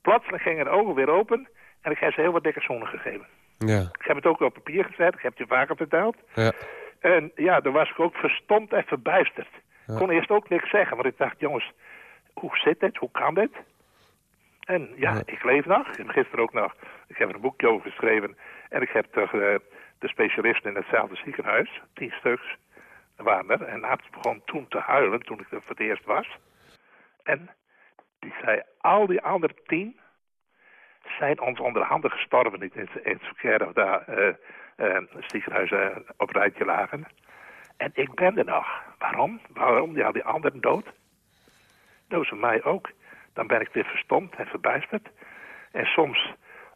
Plotseling gingen de ogen weer open... en ik heb ze heel wat dikke zoenen gegeven. Ja, Ik heb het ook op papier gezet, ik heb het je vaker verteld... ja. En ja, toen was ik ook verstomd en verbijsterd. Ik kon eerst ook niks zeggen, want ik dacht, jongens, hoe zit dit? Hoe kan dit? En ja, ik leef nog. Ik heb gisteren ook nog, ik heb er een boekje over geschreven. En ik heb toch eh, de specialisten in hetzelfde ziekenhuis, tien stuks waren er. En de arts begon toen te huilen, toen ik er voor het eerst was. En die zei, al die andere tien zijn ons onder de handen gestorven. In, in het verkeerde of daar ziekenhuizen op rijtje lagen. En ik ben er nog. Waarom? Waarom? Ja, die anderen dood. Nou, ze mij ook. Dan ben ik weer verstomd en verbijsterd. En soms,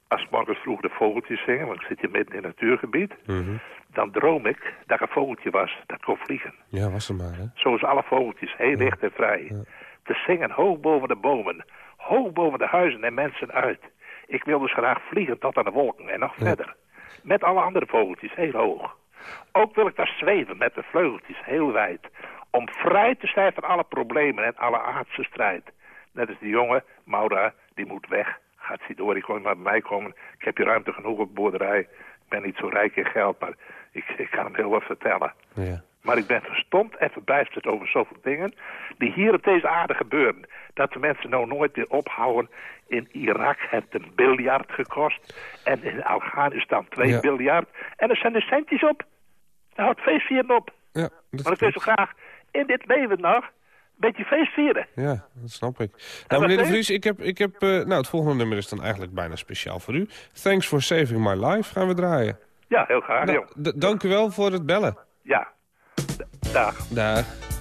als morgens vroeg de vogeltjes zingen, want ik zit hier midden in het natuurgebied, Mhm. dan droom ik dat er een vogeltje was dat kon vliegen. Ja, was er maar, hè? Zoals alle vogeltjes, heel licht en vrij. Te zingen hoog boven de bomen, hoog boven de huizen en mensen uit. Ik wil dus graag vliegen tot aan de wolken en nog verder. Met alle andere vogeltjes, heel hoog. Ook wil ik daar zweven met de vleugeltjes, heel wijd. Om vrij te zijn van alle problemen en alle aardse strijd. Net als die jongen, Maura, die moet weg. Gaat ze door, die kon maar bij mij komen. Ik heb hier ruimte genoeg op de boerderij. Ik ben niet zo rijk in geld, maar ik, ik kan hem heel wat vertellen. Ja. Maar ik ben verstomd en verbijsterd over zoveel dingen die hier op deze aarde gebeuren. Dat de mensen nou nooit weer ophouden. In Irak heeft het een biljard gekost. En in Afghanistan 2 Ja. biljard. En er zijn de centjes op. Daar houdt feestvieren op. Ja, Maar ik wil zo graag in dit leven nog beetje feest vieren. Ja, dat snap ik. Nou, meneer de? Vries, ik heb, ik heb, eh, nou, het volgende nummer is dan eigenlijk bijna speciaal voor u. Thanks for saving my life gaan we draaien. Ja, heel graag, Nou, dank u wel voor het bellen. Ja. Dag. Dag.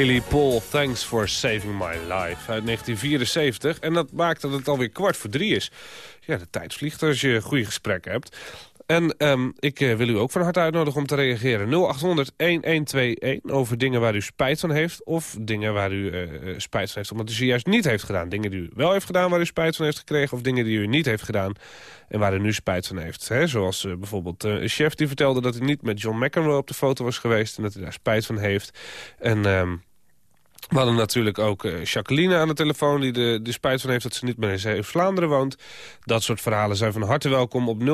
Billy Paul, Thanks for Saving My Life uit 1974. En dat maakt dat het alweer kwart voor drie is. Ja, de tijd vliegt als je goede gesprekken hebt. En ehm, ik eh, wil u ook van harte uitnodigen om te reageren. 0800-1121 over dingen waar u spijt van heeft... of dingen waar u eh, eh, spijt van heeft omdat u ze juist niet heeft gedaan. Dingen die u wel heeft gedaan waar u spijt van heeft gekregen... of dingen die u niet heeft gedaan en waar u nu spijt van heeft. Hè? Zoals bijvoorbeeld een chef die vertelde dat hij niet met John McEnroe op de foto was geweest... en dat hij daar spijt van heeft. En... ehm, we hadden natuurlijk ook eh, Jacqueline aan de telefoon... die de, de spijt van heeft dat ze niet meer in Zeeuws-Vlaanderen woont. Dat soort verhalen zijn van harte welkom op 0800-1121.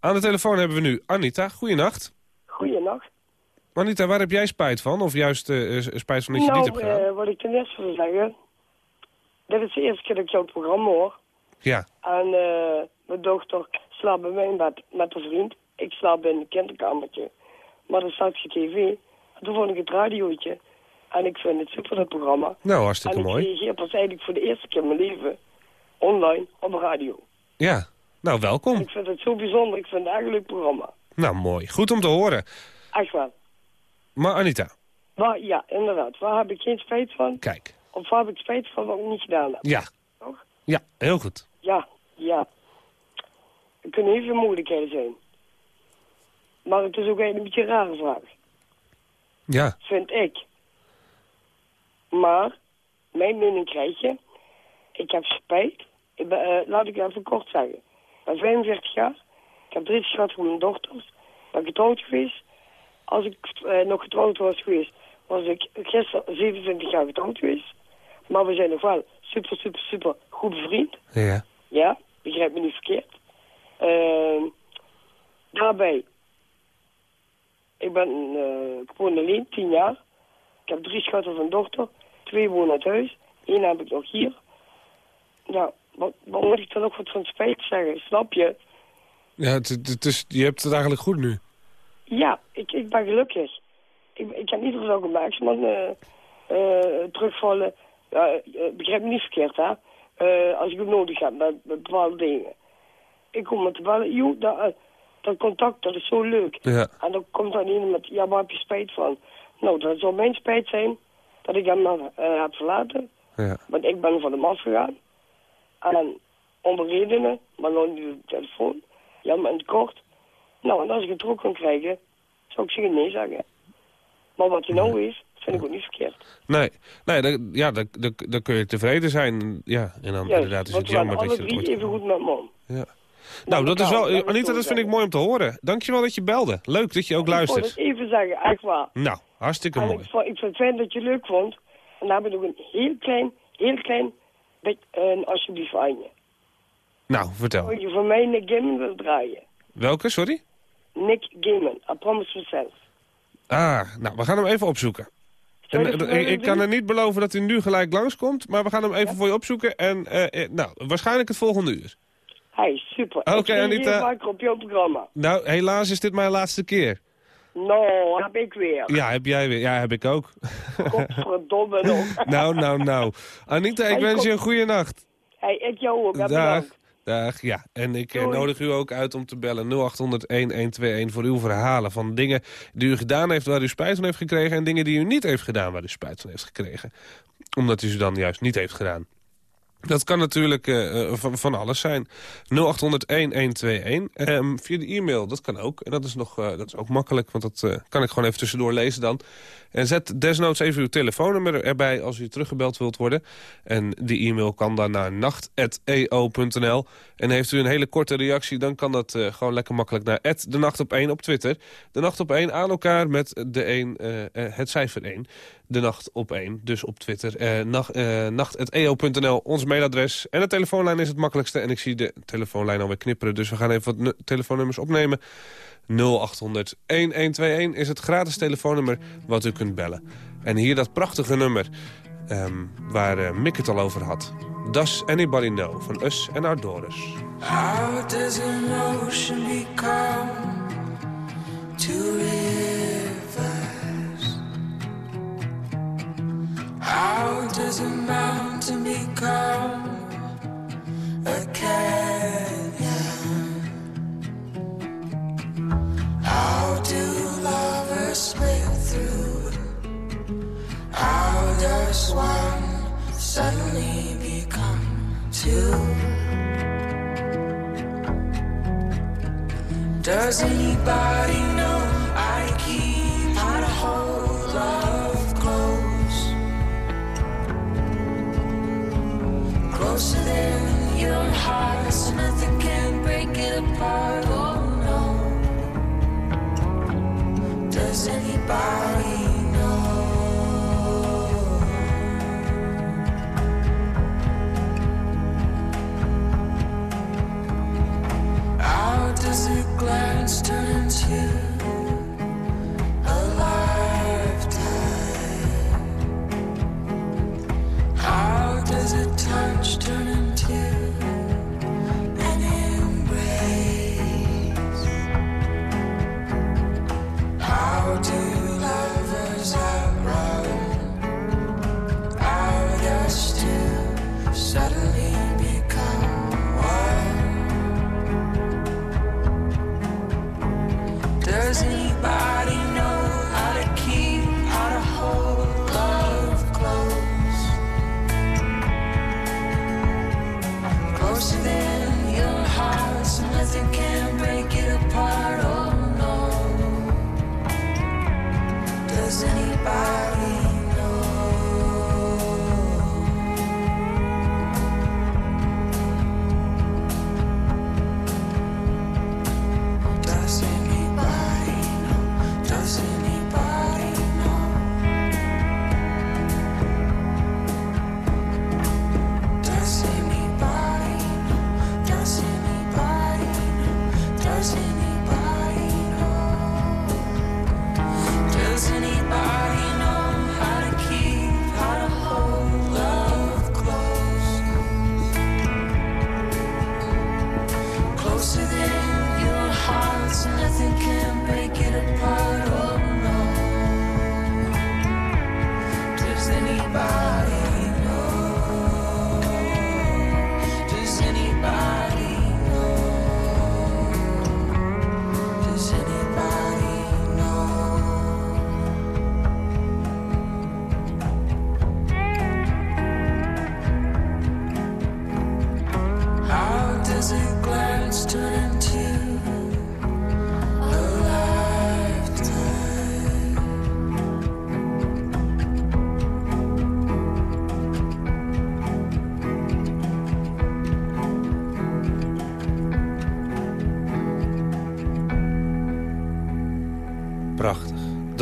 Aan de telefoon hebben we nu Anita. Goeienacht. Goeienacht. Anita, waar heb jij spijt van? Of juist eh, eh, spijt van dat je niet hebt nou, gedaan? eh, wat ik ten eerste wil zeggen... Dit is de eerste keer dat ik jouw programma hoor. Ja. En eh, mijn dochter slaapt bij mij in bed met een vriend. Ik slaap in een kinderkamertje. Maar er staat geen tv. En toen vond ik het radiootje. En ik vind het super, dat programma. Nou, hartstikke en ik mooi. reageer pas eigenlijk voor de eerste keer in mijn leven online op radio. Ja, nou welkom. Ik vind het zo bijzonder. Ik vind het een leuk programma. Nou, mooi. Goed om te horen. Echt wel. Maar Anita, Maar ja, inderdaad. Waar heb ik geen spijt van? kijk. Of waar heb ik spijt van wat ik niet gedaan heb? Ja. Toch? Ja, heel goed. Ja, ja. Er kunnen heel veel mogelijkheden zijn. Maar het is ook eigenlijk een beetje een rare vraag. Ja. Vind ik. Maar, mijn mening krijg je. Ik heb spijt. Ik ben, eh, laat ik even kort zeggen. Ik ben 45 jaar. Ik heb drie gehad voor mijn dochters. Ik ben getrouwd geweest. Als ik eh, nog getrouwd was geweest, was ik gisteren 27 jaar getrouwd geweest. Maar we zijn nog wel super, super, super goed bevriend. Ja. Ja, begrijp me niet verkeerd. Ehm, daarbij Ik ben eh, ik woon alleen, tien jaar. Ik heb drie schatten van dochter. Twee wonen thuis. Eén heb ik nog hier. Ja, wat, wat moet ik dan ook wat van spijt zeggen? Snap je? Ja, het, het, het is, je hebt het eigenlijk goed nu. Ja, ik, ik ben gelukkig. Ik, ik kan iedere dag op Maxman eh eh terugvallen. Ja, eh, begrijp me niet verkeerd, hè. Eh, als ik het nodig heb met, met bepaalde dingen. Ik kom met te bellen. Joh, dat, dat contact, dat is zo leuk. Ja. En dan komt dan iemand met, ja, waar heb je spijt van? Nou, dat zal mijn spijt zijn dat ik hem eh, heb verlaten. Ja. Want ik ben van hem afgegaan. En om redenen, maar dan niet de telefoon. Ja, maar in het kort. Nou, en als ik het terug kan krijgen, zou ik zeker nee zeggen. Maar wat hij nou is, vind ik ook niet verkeerd. Nee, nee dan, ja, dan, dan, dan kun je tevreden zijn. Ja, en dan Juist, inderdaad is het jammer dat je dat drie ooit... even goed met mom. Ja. Nou, dat is wel... Anita, dat vind ik mooi om te horen. Dankjewel dat je belde. Leuk dat je ook Ik luistert. het even zeggen, echt waar. Nou, hartstikke mooi. ik, ik vind het fijn dat je het leuk vond. En dan heb ik een heel klein, heel klein beetje, uh, alsjeblieft aan je. Nou, vertel. Als je voor mij Nick Gaiman wil draaien. Welke, sorry? Nick Gaiman, I Promise Myself. Ah, nou, we gaan hem even opzoeken. En, eh, ik, ik kan er niet beloven dat hij nu gelijk langskomt, maar we gaan hem even voor je opzoeken. En, eh, eh, nou, waarschijnlijk het volgende uur. Hey, super. Oké, ik Anita. vaker op jouw programma. Nou, helaas is dit mijn laatste keer. Nou, heb ik weer. Ja, heb jij weer. Ja, heb ik ook. Godverdomme nog. nou, nou, nou. Anita, ik Hey, wens kom- je een goede nacht. Hey, ik jou ook. Dag. bedankt. Dag, ja. En ik eh, Doei. nodig u ook uit om te bellen 0800-1121 voor uw verhalen van dingen die u gedaan heeft waar u spijt van heeft gekregen... en dingen die u niet heeft gedaan waar u spijt van heeft gekregen. Omdat u ze dan juist niet heeft gedaan. Dat kan natuurlijk eh, eh, van, van alles zijn. 0800-1121. Ehm, via de e-mail, dat kan ook. En dat is, nog, eh, dat is ook makkelijk, want dat kan ik gewoon even tussendoor lezen dan. En zet desnoods even uw telefoonnummer erbij als u teruggebeld wilt worden. En die e-mail kan dan naar nacht.eo.nl. En heeft u een hele korte reactie, dan kan dat gewoon lekker makkelijk naar de nacht op 1 op Twitter. De nacht op 1 aan elkaar met de 1, eh, eh, het cijfer 1. De nacht op 1, dus op Twitter. Eh, nacht, eh, nacht.eo.nl, ons mailadres. En de telefoonlijn is het makkelijkste. En ik zie de telefoonlijn alweer knipperen, dus we gaan even wat nu- telefoonnummers opnemen. 0800 1121 is het gratis telefoonnummer wat u kunt bellen. En hier dat prachtige nummer ehm, waar eh, Mick het al over had. Does Anybody Know van Us en Our. How does ocean become rivers? How does a mountain become a canyon? How do lovers split through? How does one suddenly become two? Does anybody heart, so nothing can break it apart. Oh no. Does anybody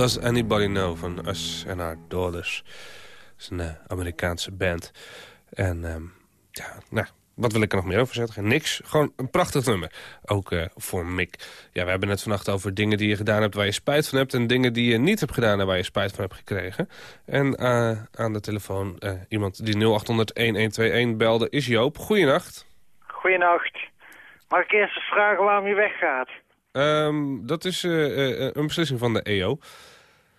Does Anybody Know van Us and Our Daughters. Dat is een eh, Amerikaanse band. En ehm, ja, nou, wat wil ik er nog meer over zeggen? Niks. Gewoon een prachtig nummer. Ook eh, voor Mick. Ja, we hebben het vannacht over dingen die je gedaan hebt waar je spijt van hebt... en dingen die je niet hebt gedaan en waar je spijt van hebt gekregen. En eh, aan de telefoon iemand die 0800-1121 belde is Joop. Goeienacht. Goeienacht. Mag ik eerst eens vragen waarom je weggaat? Ehm, dat is een beslissing van de EO.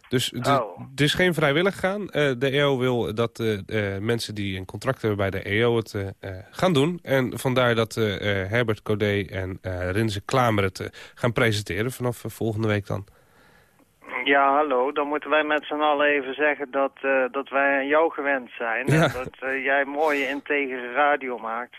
Dus het, Oh. het is geen vrijwillig gaan. Eh, de EO wil dat eh, mensen die een contract hebben bij de EO het gaan doen. En vandaar dat Herbert Codé en Rinze Klamer het gaan presenteren vanaf volgende week dan. Ja, hallo. Dan moeten wij met z'n allen even zeggen dat, dat wij aan jou gewend zijn. Ja. En dat jij mooie integere radio maakt.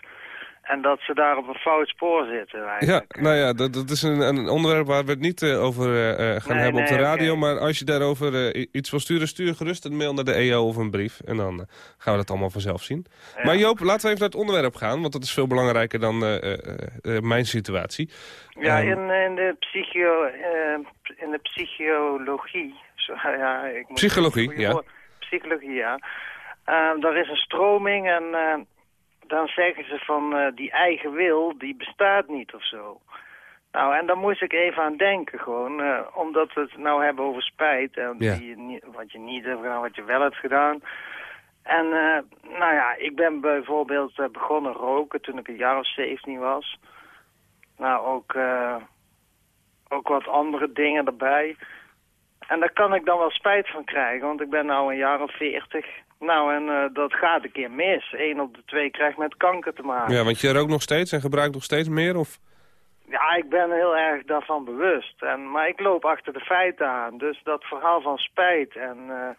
En dat ze daar op een fout spoor zitten. Ja, eigenlijk. nou ja, dat, dat is een, een onderwerp waar we het niet eh, over eh, eh, gaan Nee, hebben op de radio. Maar als je daarover iets wil sturen, stuur gerust een mail naar de EO of een brief. En dan gaan we dat allemaal vanzelf zien. Maar Joop, laten we even naar het onderwerp gaan. Want dat is veel belangrijker dan mijn situatie. Ja, Ehm, in, in, de psycho, eh, in de psychologie. Zo, ja, ik moet Psychologie, ja. woord- Psychologie, ja. Eh, daar is een stroming en dan zeggen ze van eh, die eigen wil, die bestaat niet of zo. Nou, en daar moest ik even aan denken gewoon, eh, omdat we het nou hebben over spijt en Ja. die wat je niet hebt gedaan, wat je wel hebt gedaan. En eh, nou ja, ik ben bijvoorbeeld begonnen roken toen ik een jaar of 17 was. Nou, ook, ook wat andere dingen erbij. En daar kan ik dan wel spijt van krijgen, want ik ben nou een jaar of 40. Nou, en eh, dat gaat een keer mis. Eén op de twee krijgt met kanker te maken. Ja, want je rookt nog steeds en gebruikt nog steeds meer? Of? Ja, ik ben heel erg daarvan bewust. En, maar ik loop achter de feiten aan. Dus dat verhaal van spijt en eh,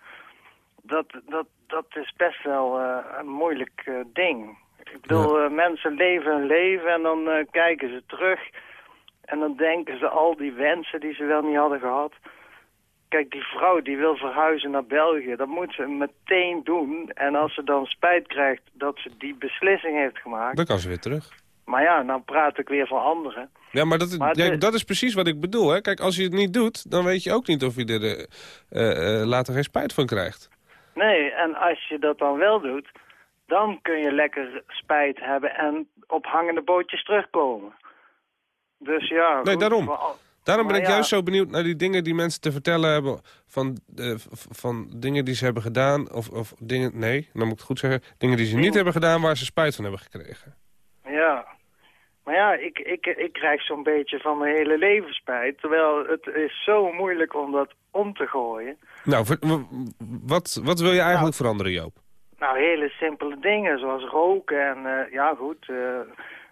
dat, dat, dat is best wel eh, een moeilijk ding. Ik bedoel, mensen leven hun leven en dan kijken ze terug. En dan denken ze al die wensen die ze wel niet hadden gehad. Kijk, die vrouw die wil verhuizen naar België, dat moet ze meteen doen. En als ze dan spijt krijgt dat ze die beslissing heeft gemaakt... Dan kan ze weer terug. Maar ja, nou praat ik weer van anderen. Ja, maar dat, Maar ja, de- dat is precies wat ik bedoel. Hè? Kijk, als je het niet doet, dan weet je ook niet of je er eh, eh, eh, later geen spijt van krijgt. Nee, en als je dat dan wel doet, dan kun je lekker spijt hebben en op hangende bootjes terugkomen. Dus ja... Nee, goed, daarom. al- Daarom ben Maar ik ja. juist zo benieuwd naar die dingen die mensen te vertellen hebben... van, eh, van dingen die ze hebben gedaan, of, of dingen... Nee, dan moet ik het goed zeggen. Dingen die ze niet hebben gedaan waar ze spijt van hebben gekregen. Ja. Maar ja, ik, ik, ik krijg zo'n beetje van mijn hele leven spijt. Terwijl het is zo moeilijk om dat om te gooien. Nou, wat, wat wil je eigenlijk veranderen, Joop? Nou, hele simpele dingen zoals roken en eh, ja goed, eh,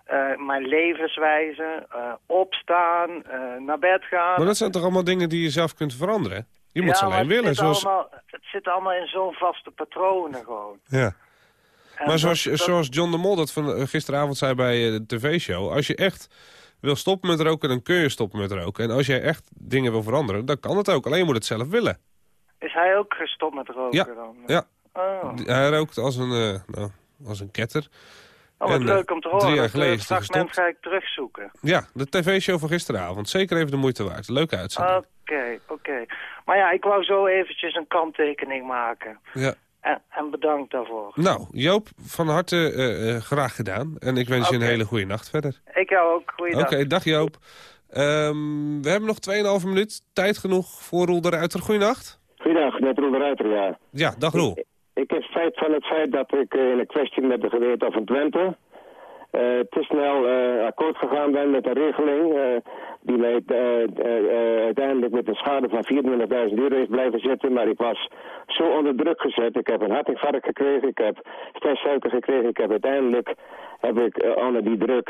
eh, mijn levenswijze, eh, opstaan, eh, naar bed gaan. Maar dat zijn toch allemaal dingen die je zelf kunt veranderen? Je moet Ja, ze alleen het willen. zit Zoals... Allemaal, het zit allemaal in zo'n vaste patronen gewoon. Ja. En Maar zoals, dat- zoals John de Mol dat van, gisteravond zei bij de tv-show... als je echt wil stoppen met roken, dan kun je stoppen met roken. En als jij echt dingen wil veranderen, dan kan het ook. Alleen je moet het zelf willen. Is hij ook gestopt met roken Ja, dan? ja. Oh, Hij rookt als een, nou, als een ketter. Oh wat En, eh, leuk om te horen. Drie jaar Dat, geleden eh, is hij fragment gestopt. ga ik terugzoeken. Ja, de tv-show van gisteravond. Zeker even de moeite waard. Leuke uitzending. Oké, oké. Maar ja, ik wou zo eventjes een kanttekening maken. Ja. En, en bedankt daarvoor. Nou, Joop, van harte eh, eh, graag gedaan. En ik wens je een hele goede nacht verder. Ik jou ook. Goeiedag. Oké, dag Joop. Ehm, we hebben nog 2,5 minuut. Tijd genoeg voor Roel de Ruiter. Goeienacht. Goedendag, met Roel de Ruiter, ja. Ja, dag Roel. Ik heb spijt van het feit dat ik eh, in een kwestie met de gemeente van Twente eh, te snel eh, akkoord gegaan ben met een regeling die mij uiteindelijk met een schade van 24.000 euro heeft blijven zitten. Maar ik was zo onder druk gezet. Ik heb een hartinfarct gekregen, ik heb stresssuiker gekregen. Ik heb uiteindelijk heb ik onder die druk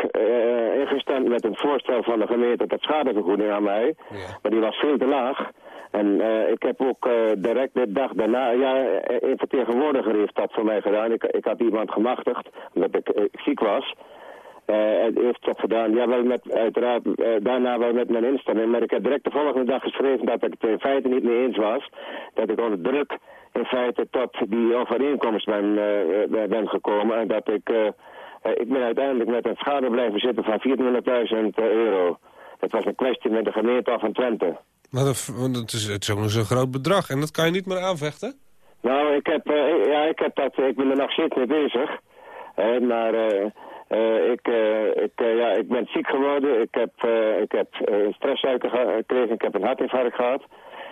ingestemd met een voorstel van de gemeente tot schadevergoeding aan mij. Maar die was veel te laag. En eh, ik heb ook eh, direct de dag daarna, ja, eh, een vertegenwoordiger heeft dat voor mij gedaan. Ik, ik had iemand gemachtigd, omdat ik, ziek was. Eh, hij heeft dat gedaan, ja, wel met, uiteraard daarna wel met mijn instemming. Maar ik heb direct de volgende dag geschreven dat ik het in feite niet mee eens was. Dat ik onder druk in feite tot die overeenkomst ben, ben gekomen. En dat ik, ik ben uiteindelijk met een schade blijven zitten van 24.000 euro. Het was een kwestie met de gemeente van Twente. Maar dat, is, het is ook zo'n groot bedrag en dat kan je niet meer aanvechten? Nou, ik heb, eh, ja, ik heb dat, ik ben er nog steeds mee bezig. Eh, maar eh, ik, ik, ja, ik ben ziek geworden. Ik heb, ik heb stresssuiker ge- gekregen. Ik heb een hartinfarct gehad.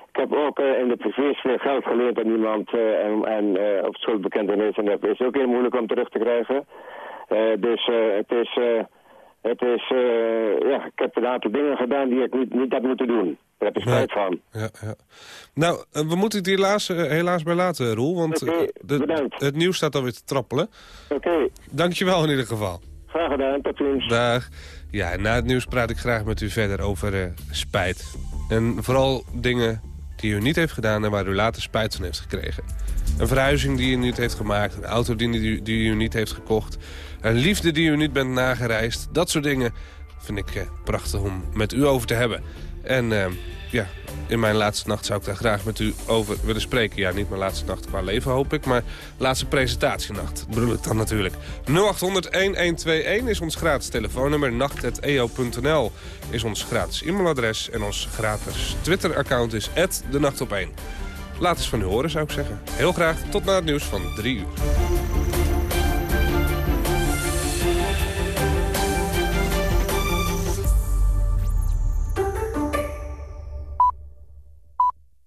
Ik heb ook in de privésfeer geld geleend aan iemand en, en op schuldbekentenis. En dat is ook heel moeilijk om terug te krijgen. Dus het is, het is eh, ja, ik heb een aantal dingen gedaan die ik niet, niet had moeten doen. Daar heb ik spijt van. Ja, ja. Nou, eh, we moeten het helaas, eh, helaas bij laten, Roel. Want de- het nieuws staat alweer te trappelen. Oké. Dankjewel in ieder geval. Graag gedaan, tot ziens. Dag. Ja, na het nieuws praat ik graag met u verder over spijt. En vooral dingen die u niet heeft gedaan en waar u later spijt van heeft gekregen. Een verhuizing die u niet heeft gemaakt, een auto die, u- die u niet heeft gekocht... een liefde die u niet bent nagereisd. Dat soort dingen vind ik eh, prachtig om met u over te hebben. En eh, ja, in mijn laatste nacht zou ik daar graag met u over willen spreken. Ja, niet mijn laatste nacht qua leven hoop ik, maar laatste presentatienacht bedoel ik dan natuurlijk. 0800-1121 is ons gratis telefoonnummer. nacht.eo.nl is ons gratis e-mailadres. En ons gratis Twitter-account is op 1. Laat eens van u horen, zou ik zeggen. Heel graag tot na het nieuws van 3 uur.